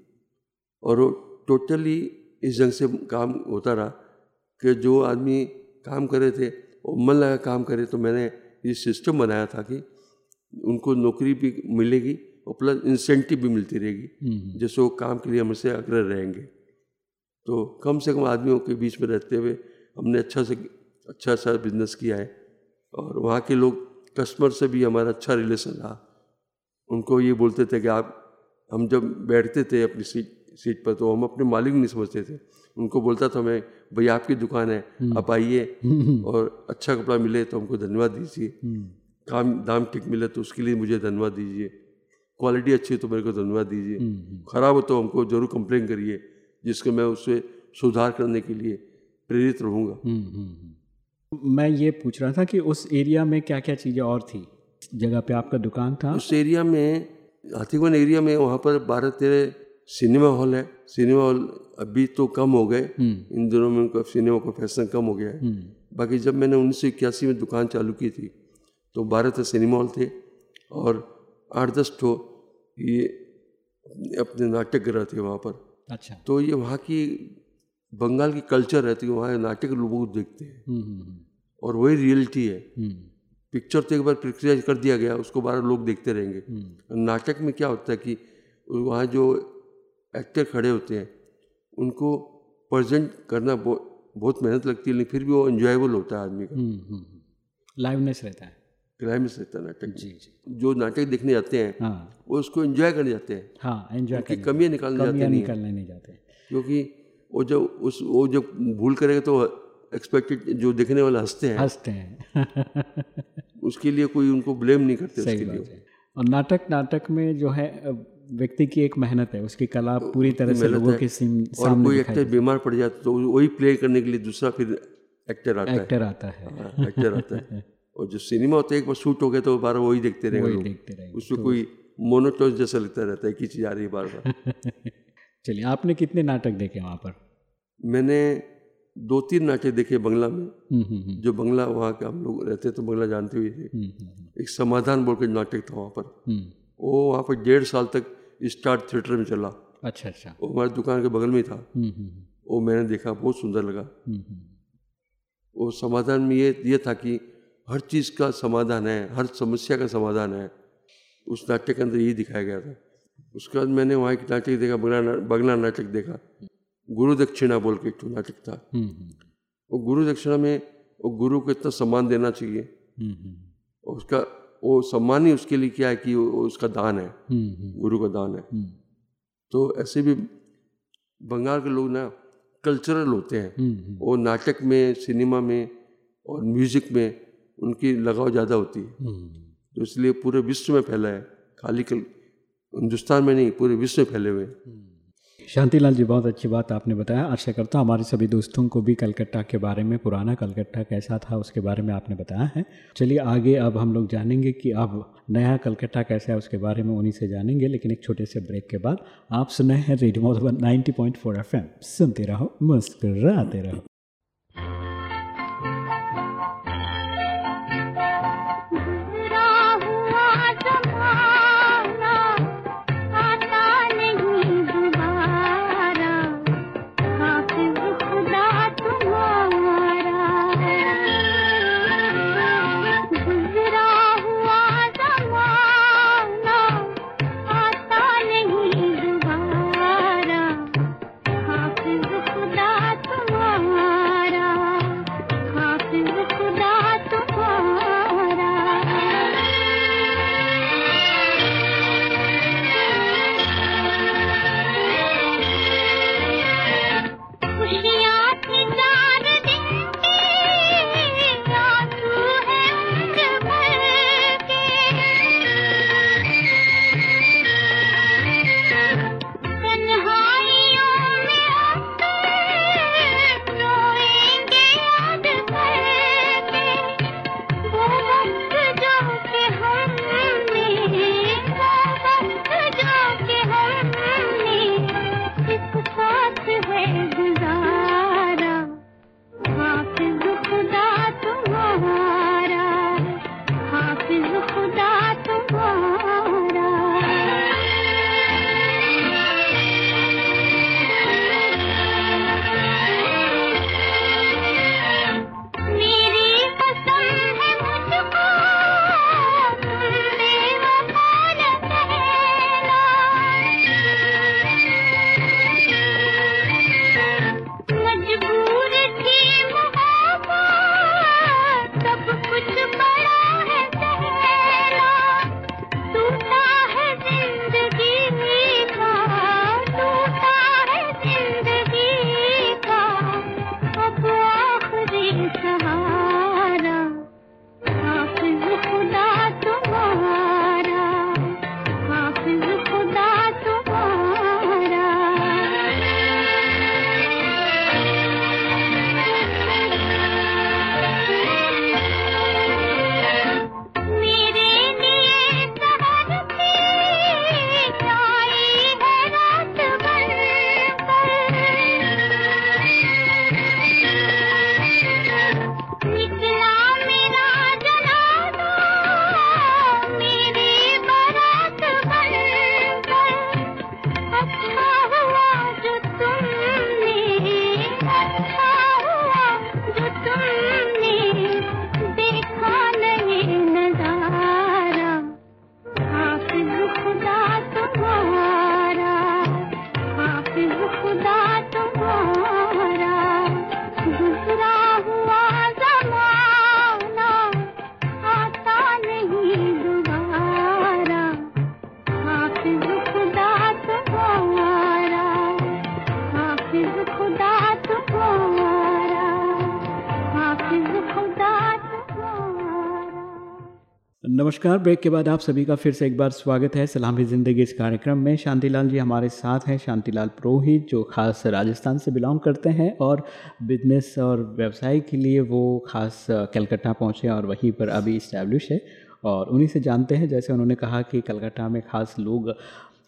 और वो टोटली इस ढंग से काम होता रहा कि जो आदमी काम कर थे, वो मन लगा काम करे तो मैंने ये सिस्टम बनाया था कि उनको नौकरी भी मिलेगी और प्लस इंसेंटिव भी मिलती रहेगी। जैसे वो काम के लिए हमसे अग्रह रहेंगे। तो कम से कम आदमियों के बीच में रहते हुए हमने अच्छा से अच्छा सा बिज़नेस किया है और वहाँ के लोग कस्टमर से भी हमारा अच्छा रिलेशन रहा। उनको ये बोलते थे कि आप हम जब बैठते थे अपनी सीट सीट पर तो हम अपने मालिक नहीं समझते थे। उनको बोलता था मैं भाई आपकी दुकान है आप आइए और अच्छा कपड़ा मिले तो हमको धन्यवाद दीजिए। काम दाम ठीक मिले तो उसके लिए मुझे धन्यवाद दीजिए। क्वालिटी अच्छी है तो मेरे को धन्यवाद दीजिए। खराब हो तो हमको ज़रूर कंप्लेन करिए जिसको मैं उससे सुधार करने के लिए प्रेरित रहूँगा। मैं ये पूछ रहा था कि उस एरिया में क्या क्या चीज़ें और थी? जगह पे आपका दुकान था? उस एरिया में हाथीगोन एरिया में वहाँ पर बारह तेरह सिनेमा हॉल है। सिनेमा हॉल अभी तो कम हो गए। इन दिनों में उनका सिनेमा का फ़ैशन कम हो गया है। बाकी जब मैंने उन्नीस सौ इक्यासी में दुकान चालू की थी तो बारह सिनेमा हॉल थे और आठ दस ठो ये अपने नाटक ग्रह थे वहाँ पर। अच्छा। तो ये वहाँ की बंगाल की कल्चर रहती है वहाँ नाटक लोग देखते हैं। हम्म, हम्म, और वही रियलिटी है। हम्म, पिक्चर तो एक बार प्रक्रिया कर दिया गया उसको बारह लोग देखते रहेंगे। नाटक में क्या होता है कि वहाँ जो एक्टर खड़े होते हैं उनको प्रेजेंट करना बहुत बहुत मेहनत लगती है लेकिन फिर भी वो एंजॉयबल होता है आदमी का। हम्म, हम्म, लाइवनेस रहता है। क्लाइमेक्स रहता है नाटक जी जी। जो नाटक देखने जाते हैं हाँ। वो उसको एंजॉय करने जाते हैं। हाँ एंजॉय उनकी कमियाँ निकालने जाते कमियाँ हैं। निकालने नहीं जाते। क्योंकि वो जब उस वो जब भूल करेगा तो एक्सपेक्टेड जो देखने वाले हँसते हैं। हँसते हैं। उसके लिए कोई उनको ब्लेम नहीं करते उसके लिए। और नाटक नाटक में जो है व्यक्ति की एक मेहनत है उसकी कला पूरी तरह से लोगों के सामने कोई एक्टर बीमार पड़ जाता तो वही प्ले करने के लिए दूसरा फिर एक्टर आता है। एक्टर आता है। हाँ, एक्टर आता है। और जो सिनेमा होता है एक बार शूट हो गया तो बार वही देखते रहेंगे देखते रहेंगे तो उसमें कोई मोनोटोन जैसा लगता रहता है ही चीज़ आ रही है बार बार चलिए आपने कितने नाटक देखे वहाँ पर? मैंने दो तीन नाटक देखे बंगला में। हम्म, हम्म, हम्म, जो बंगला वहाँ के हम लोग रहते तो बंगला जानते हुए थे। एक समाधान बोल के नाटक था वहाँ पर। वो वहाँ पर डेढ़ साल तक स्टार थिएटर में चला। अच्छा अच्छा। वो हमारी दुकान के बगल में ही था। हम्म, हम्म, वो मैंने देखा बहुत सुंदर लगा। हम्म, हम्म, वो समाधान में ये ये था कि हर चीज़ का समाधान है हर समस्या का समाधान है। उस नाटक के अंदर यही दिखाया गया था। उसके बाद मैंने वहाँ एक नाटक देखा बंगला बंगला नाटक देखा। गुरु दक्षिणा बोल के एक नाटक था। हम्म, हम्म, वो गुरु दक्षिणा में वो गुरु को इतना सम्मान देना चाहिए। हम्म, हम्म, और उसका वो सम्मान ही उसके लिए क्या है कि उसका दान है हम्म, हम्म, गुरु का दान है। हम्म, तो ऐसे भी बंगाल के लोग ना कल्चरल होते हैं। वो नाटक में सिनेमा में और म्यूज़िक में उनकी लगाव ज़्यादा होती है। तो इसलिए पूरे विश्व में फैला है। खाली कल हिंदुस्तान में नहीं पूरे विश्व में फैले हुए हैं। शांतिलाल जी, बहुत अच्छी बात आपने बताया। आशा करता हूँ हमारे सभी दोस्तों को भी कलकत्ता के बारे में, पुराना कलकत्ता कैसा था उसके बारे में आपने बताया है। चलिए आगे अब हम लोग जानेंगे कि अब नया कलकत्ता कैसा है उसके बारे में उन्हीं से जानेंगे, लेकिन एक छोटे से ब्रेक के बाद आप सुने हैं रेडियो मधुबन 90.4 एफएम। सुनते रहो, मुस्कराते रहो। नमस्कार। ब्रेक के बाद आप सभी का फिर से एक बार स्वागत है सलामी ज़िंदगी इस कार्यक्रम में। शांतिलाल जी हमारे साथ हैं, शांतिलाल पुरोहित जो खास राजस्थान से बिलोंग करते हैं और बिज़नेस और व्यवसाय के लिए वो खास कलकत्ता पहुँचे और वहीं पर अभी इस्टेब्लिश है और उन्हीं से जानते हैं। जैसे उन्होंने कहा कि कलकत्ता में खास लोग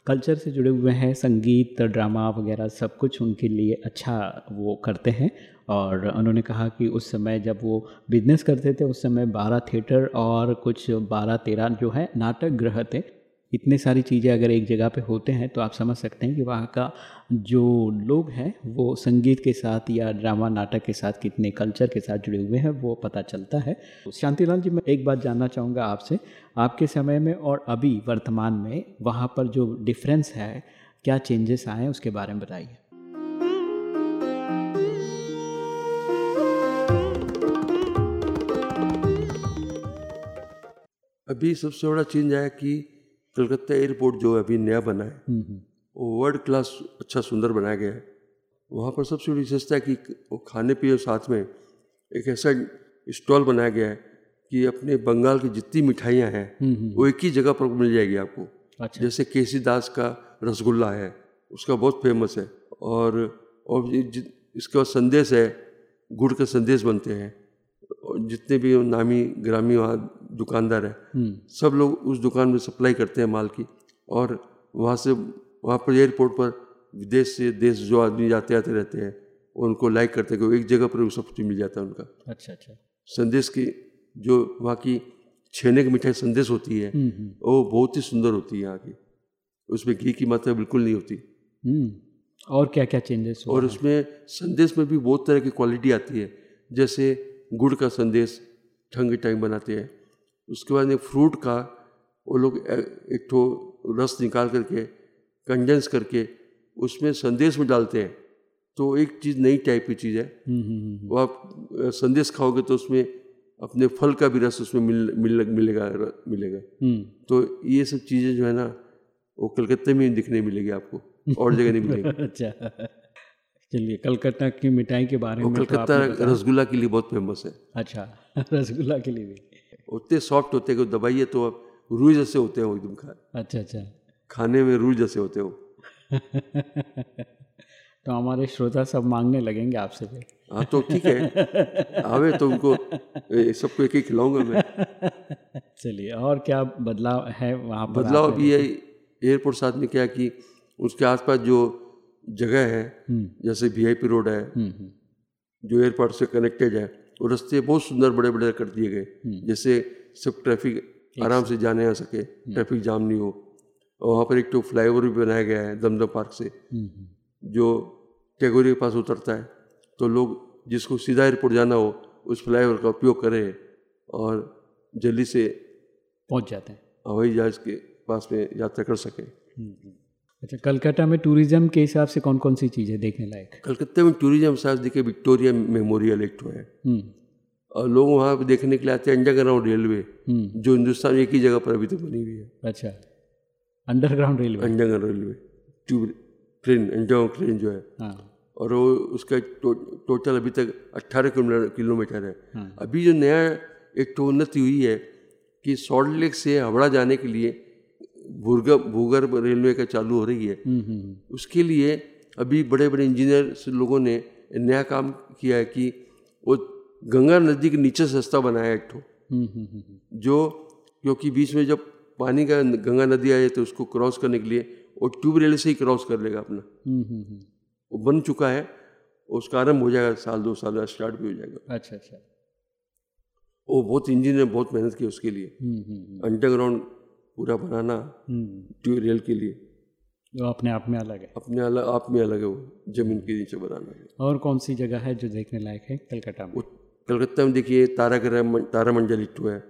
कल्चर से जुड़े हुए हैं, संगीत, ड्रामा वगैरह सब कुछ उनके लिए अच्छा वो करते हैं। और उन्होंने कहा कि उस समय जब वो बिज़नेस करते थे, उस समय बारह थिएटर और कुछ बारह तेरह जो है नाटक ग्रह थे इतने सारी चीज़ें अगर एक जगह पे होते हैं तो आप समझ सकते हैं कि वहाँ का जो लोग हैं, वो संगीत के साथ या ड्रामा नाटक के साथ कितने कल्चर के साथ जुड़े हुए हैं, वो पता चलता है। शांतिलाल जी, मैं एक बात जानना चाहूँगा आपसे। आपके समय में और अभी वर्तमान में वहाँ पर जो डिफरेंस है, क्या चेंजेस आए हैं, उसके बारे में बताइए। अभी सबसे बड़ा चेंज आया कि कलकत्ता एयरपोर्ट जो अभी नया बना है वो वर्ल्ड क्लास अच्छा सुंदर बनाया गया है। वहाँ पर सबसे बड़ी विशेषता है कि वो खाने पीने साथ में एक ऐसा स्टॉल बनाया गया है कि अपने बंगाल की जितनी मिठाइयाँ हैं वो एक ही जगह पर मिल जाएगी आपको। अच्छा। जैसे केसी दास का रसगुल्ला है उसका बहुत फ़ेमस है और और इसके संदेश है गुड़ के संदेश बनते हैं। और जितने भी नामी ग्रामी वहाँ दुकानदार है। सब लोग उस दुकान में सप्लाई करते हैं माल की और वहाँ से वहाँ पर एयरपोर्ट पर विदेश से देश जो आदमी जाते आते रहते हैं उनको लाइक करते हैं कि एक जगह पर वो सब कुछ मिल जाता है उनका। अच्छा अच्छा। संदेश की जो वहाँ की छेने की मिठाई संदेश होती है वो बहुत ही सुंदर होती है यहाँ की। उसमें घी की मात्रा बिल्कुल नहीं होती। हम्म, और क्या क्या चेंजेस और उसमें संदेश में भी बहुत तरह की क्वालिटी आती है। जैसे गुड़ का संदेश ठंग टाइम बनाते हैं। उसके बाद एक फ्रूट का वो लोग एक ठो रस निकाल करके कंडेंस करके उसमें संदेश में डालते हैं। तो एक चीज़ नई टाइप की चीज़ है। हम्म, हम्म, हम्म, वो आप संदेश खाओगे तो उसमें अपने फल का भी रस उसमें मिल, मिल मिलेगा र- मिलेगा। तो ये सब चीज़ें जो है ना वो कलकत्ते में दिखने मिलेगी आपको और जगह नहीं मिलेगी। अच्छा। चलिए कलकत्ता की मिठाई के बारे में तो कलकत्ता रसगुल्ला के लिए बहुत फ़ेमस है। अच्छा रसगुल्ला के लिए भी। उतने सॉफ्ट होते हैं कि दबाइए तो अब रूई जैसे होते हो एकदम खा अच्छा अच्छा। खाने में रूई जैसे होते हो। तो हमारे श्रोता सब मांगने लगेंगे आपसे फिर। हाँ तो ठीक है। आवे तो उनको सबको एक एक खिलाऊँगा मैं। चलिए और क्या बदलाव है वहाँ पर बदलाव अभी है एयरपोर्ट साथ में क्या कि उसके आसपास जो जगह है जैसे वीआईपी रोड है हम्म, हम्म, जो एयरपोर्ट से कनेक्टेड है वो रास्ते बहुत सुंदर बड़े बड़े कर दिए गए। जैसे सब ट्रैफ़िक आराम से जाने आ सके ट्रैफ़िक जाम नहीं हो। और वहाँ पर एक तो फ्लाईओवर भी बनाया गया है दमदम पार्क से। हम्म, हम्म, जो टैगोरी के पास उतरता है। तो लोग जिसको सीधा एयरपोर्ट जाना हो उस फ्लाईओवर का उपयोग करें और जल्दी से पहुँच जाते हैं। हवाई जहाज़ के पास में यात्रा कर सकें। अच्छा कलकत्ता में टूरिज़्म के हिसाब से कौन कौन सी चीज़ें देखने लायक? कलकत्ते में टूरिज़्म साथ देखिए विक्टोरिया मेमोरियल एक ठो है। हम्म, और लोग वहाँ पे देखने के लिए आते हैं अंडरग्राउंड रेलवे हम्म, जो हिंदुस्तान में एक ही जगह पर अभी तक बनी हुई है। अच्छा underground railway underground railway tube train underground train जो है। हाँ। और वो उसका टो, टोटल अभी तक 18 किलोमीटर किलोमीटर है। हाँ। अभी जो नया एक तो उन्नति हुई है कि सॉल्ट लेक से हावड़ा जाने के लिए भूगर्भ रेलवे का चालू हो रही है। हम्म, हम्म, हम्म, उसके लिए अभी बड़े बड़े इंजीनियर लोगों ने नया काम किया है कि वो गंगा नदी के नीचे से रास्ता बनाया है एक ठो। जो क्योंकि बीच में जब पानी का गंगा नदी आए तो उसको क्रॉस करने के लिए वो ट्यूब रेल से ही क्रॉस कर लेगा अपना। वो बन चुका है उसका आरंभ हो जाएगा साल दो साल बाद स्टार्ट भी हो जाएगा। अच्छा अच्छा। वो बहुत इंजीनियर बहुत मेहनत की उसके लिए। अंडरग्राउंड पूरा बनाना हम्म, ट्यूब रेल के लिए। वो अपने आप में अलग है। अपने अलग आप में अलग है वो ज़मीन के नीचे बनाना है। और कौन सी जगह है जो देखने लायक है? कलकत्ता में। कलकत्ता में देखिए तारागढ़ तारामंडल एक ठो है।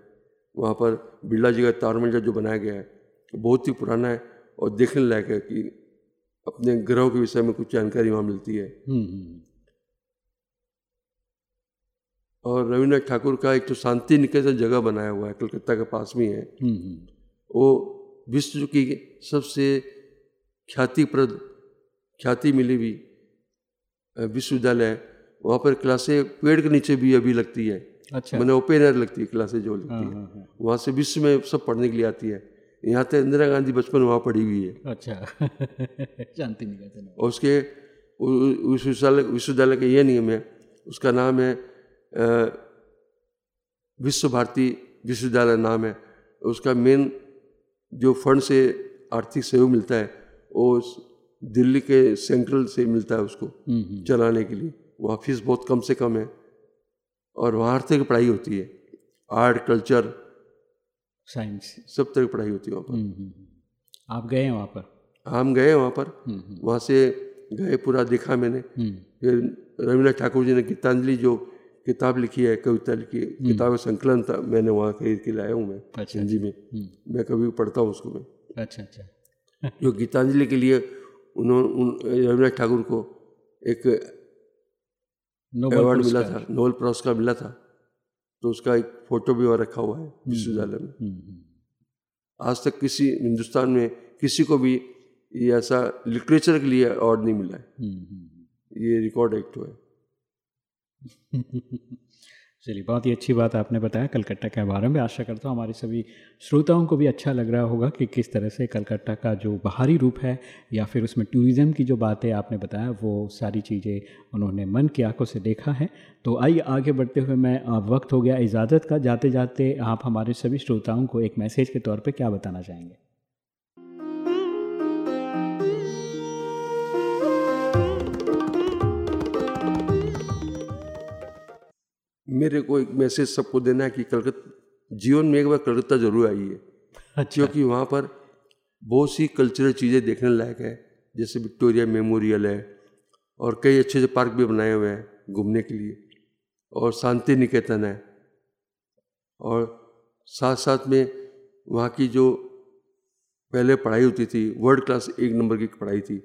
वहाँ पर बिरला जी का तारामंडल जो बनाया गया है बहुत ही पुराना है और देखने लायक है कि अपने ग्रहों के विषय में कुछ जानकारी वहाँ मिलती है। हम्म, हम्म, और रविन्द्रनाथ ठाकुर का एक तो शांति निकेतन जगह बनाया हुआ है कलकत्ता के पास में है। हम्म, हम्म, वो विश्व की सबसे ख्यातिप्रद ख्याति मिली हुई विश्वविद्यालय है। वहाँ पर क्लासें पेड़ के नीचे भी अभी लगती है। अच्छा। मैंने ओपन एयर लगती है क्लासेज जो लगती हाँ, है। हाँ, हाँ। वहाँ से विश्व में सब पढ़ने के लिए आती है। यहाँ तक इंदिरा गांधी बचपन वहाँ पढ़ी हुई है। अच्छा। शांति निकेतन। और उसके उस विश्वविद्यालय विश्वविद्यालय का ये नियम है। उसका नाम है विश्व भारती विश्वविद्यालय नाम है। उसका मेन जो फंड से आर्थिक सहयोग मिलता है वो दिल्ली के सेंट्रल से मिलता है उसको हम्म, हम्म, चलाने के लिए। वहाँ फ़ीस बहुत कम से कम है और वहाँ हर तरह की पढ़ाई होती है। Art culture science. सब तरह की पढ़ाई होती है वहाँ पर। हम्म। आप गए हैं वहाँ पर? हम गए वहाँ पर। वहाँ से गए पूरा देखा मैंने। फिर रविन्द्रनाथ ठाकुर जी ने गीतांजलि जो किताब लिखी है कविता लिखी है किताब संकलन था मैंने वहाँ खरीद के लाया हूँ मैं अच्छा, हिंदी में। हम्म, मैं कभी पढ़ता हूँ उसको मैं। अच्छा अच्छा। जो गीतांजलि के लिए उन्होंने उन रविन्द्रनाथ ठाकुर को एक नोबेल अवार्ड मिला था नोबेल पुरस्कार मिला था तो उसका एक फ़ोटो भी वहाँ रखा हुआ है विश्वविद्यालय में। हम्म, हम्म, आज तक किसी हिंदुस्तान में किसी को भी ये ऐसा लिटरेचर के लिए अवार्ड नहीं मिला है। हम्म, हम्म, ये रिकॉर्ड एक्ट हुआ है। चलिए, बहुत ही अच्छी बात आपने बताया कलकत्ता के बारे में। आशा करता हूँ हमारे सभी श्रोताओं को भी अच्छा लग रहा होगा कि किस तरह से कलकत्ता का जो बाहरी रूप है या फिर उसमें टूरिज़्म की जो बातें आपने बताया, वो सारी चीज़ें उन्होंने मन की आँखों से देखा है। तो आइए, आगे बढ़ते हुए मैं वक्त हो गया इजाज़त का। जाते जाते आप हमारे सभी श्रोताओं को एक मैसेज के तौर पर क्या बताना चाहेंगे? मेरे को एक मैसेज सबको देना है कि कलकत्ता जीवन में एक बार कलकत्ता ज़रूर आइए। अच्छा। क्योंकि वहाँ पर बहुत सी कल्चरल चीज़ें देखने लायक है जैसे विक्टोरिया मेमोरियल है और कई अच्छे अच्छे पार्क भी बनाए हुए हैं घूमने के लिए। और शांति निकेतन है। और साथ साथ में वहाँ की जो पहले पढ़ाई होती थी वर्ल्ड क्लास एक नंबर की पढ़ाई थी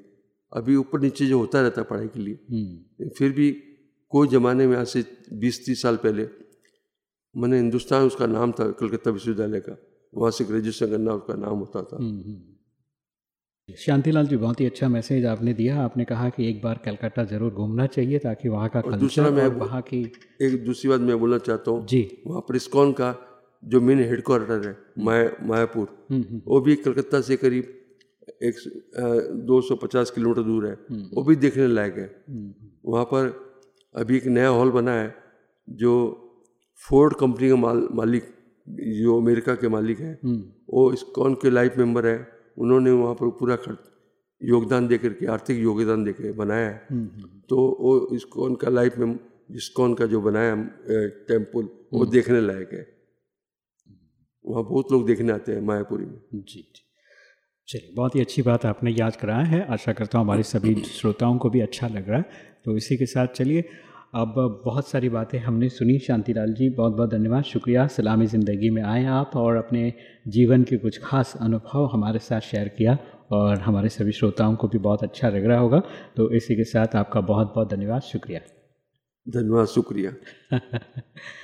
अभी ऊपर नीचे जो होता रहता है पढ़ाई के लिए हम्म, फिर भी कोई ज़माने में आज से बीस तीस साल पहले मैंने हिंदुस्तान उसका नाम था कलकत्ता विश्वविद्यालय का वहाँ से ग्रेजुएशन करना उसका नाम होता था। हम्म, हम्म। शांतिलाल जी बहुत ही अच्छा मैसेज आपने दिया। आपने कहा कि एक बार कलकत्ता ज़रूर घूमना चाहिए ताकि वहाँ का और दूसरा मैं और वहाँ की एक दूसरी बात मैं बोलना चाहता हूँ। जी। वहाँ पर इस्कॉन का जो मेन हेडक्वार्टर है माया मायापुर हम्म, हम्म, वो भी कलकत्ता से करीब एक दो सौ पचास किलोमीटर दूर है। वो भी देखने लायक है। हम्म, वहाँ पर अभी एक नया हॉल बना है जो फोर्ड कंपनी का माल मालिक जो अमेरिका के मालिक हैं हम्म, वो इस्कॉन के लाइफ मेंबर है उन्होंने वहाँ पर पूरा खर्च योगदान दे करके आर्थिक योगदान दे के बनाया है। हम्म, हम्म, तो वो इस्कॉन का लाइफ में इस्कॉन का जो बनाया टेंपल वो देखने लायक है। वहाँ बहुत लोग देखने आते हैं मायापुरी में। जी जी। चलिए बहुत ही अच्छी बात आपने याद कराया है। आशा करता हूँ हमारे सभी श्रोताओं को भी अच्छा लग रहा है। तो इसी के साथ चलिए अब बहुत सारी बातें हमने सुनी शांतिलाल जी बहुत बहुत धन्यवाद शुक्रिया सलामी ज़िंदगी में आए आप और अपने जीवन के कुछ खास अनुभव हमारे साथ शेयर किया और हमारे सभी श्रोताओं को भी बहुत अच्छा लग रहा होगा तो इसी के साथ आपका बहुत बहुत धन्यवाद शुक्रिया। धन्यवाद शुक्रिया।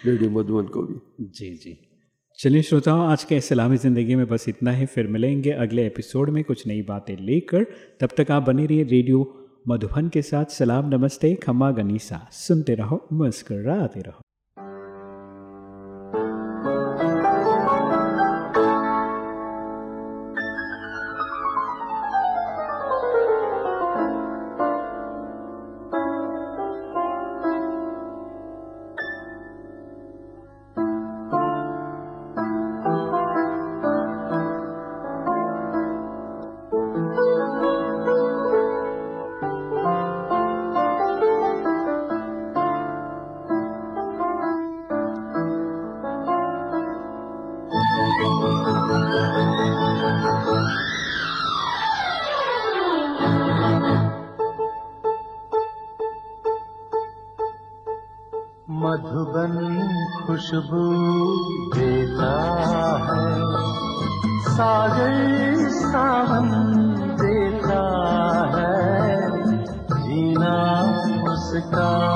रेडियो मधुबन को भी। जी जी। चलिए श्रोताओं आज के सलामी ज़िंदगी में बस इतना ही फिर मिलेंगे अगले एपिसोड में कुछ नई बातें लेकर तब तक आप बने रहिए रेडियो मधुबन के साथ सलाम नमस्ते खम्मा गनीसा। सुनते रहो मुस्कराते रहो। उसका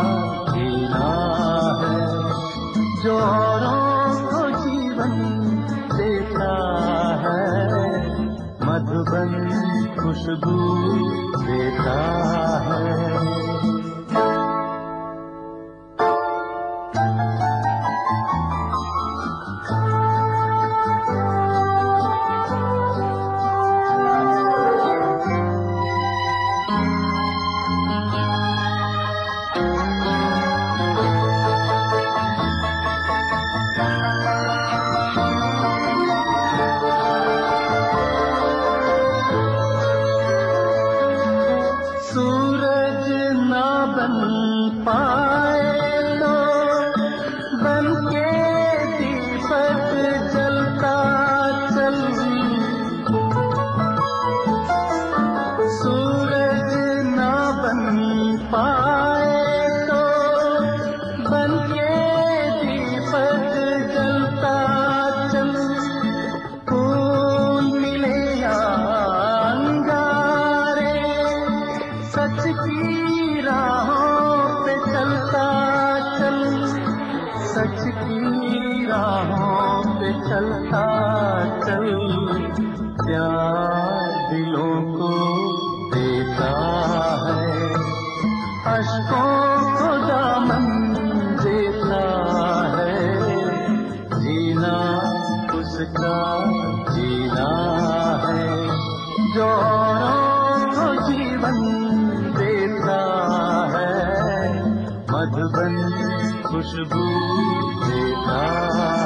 खुशबू। देता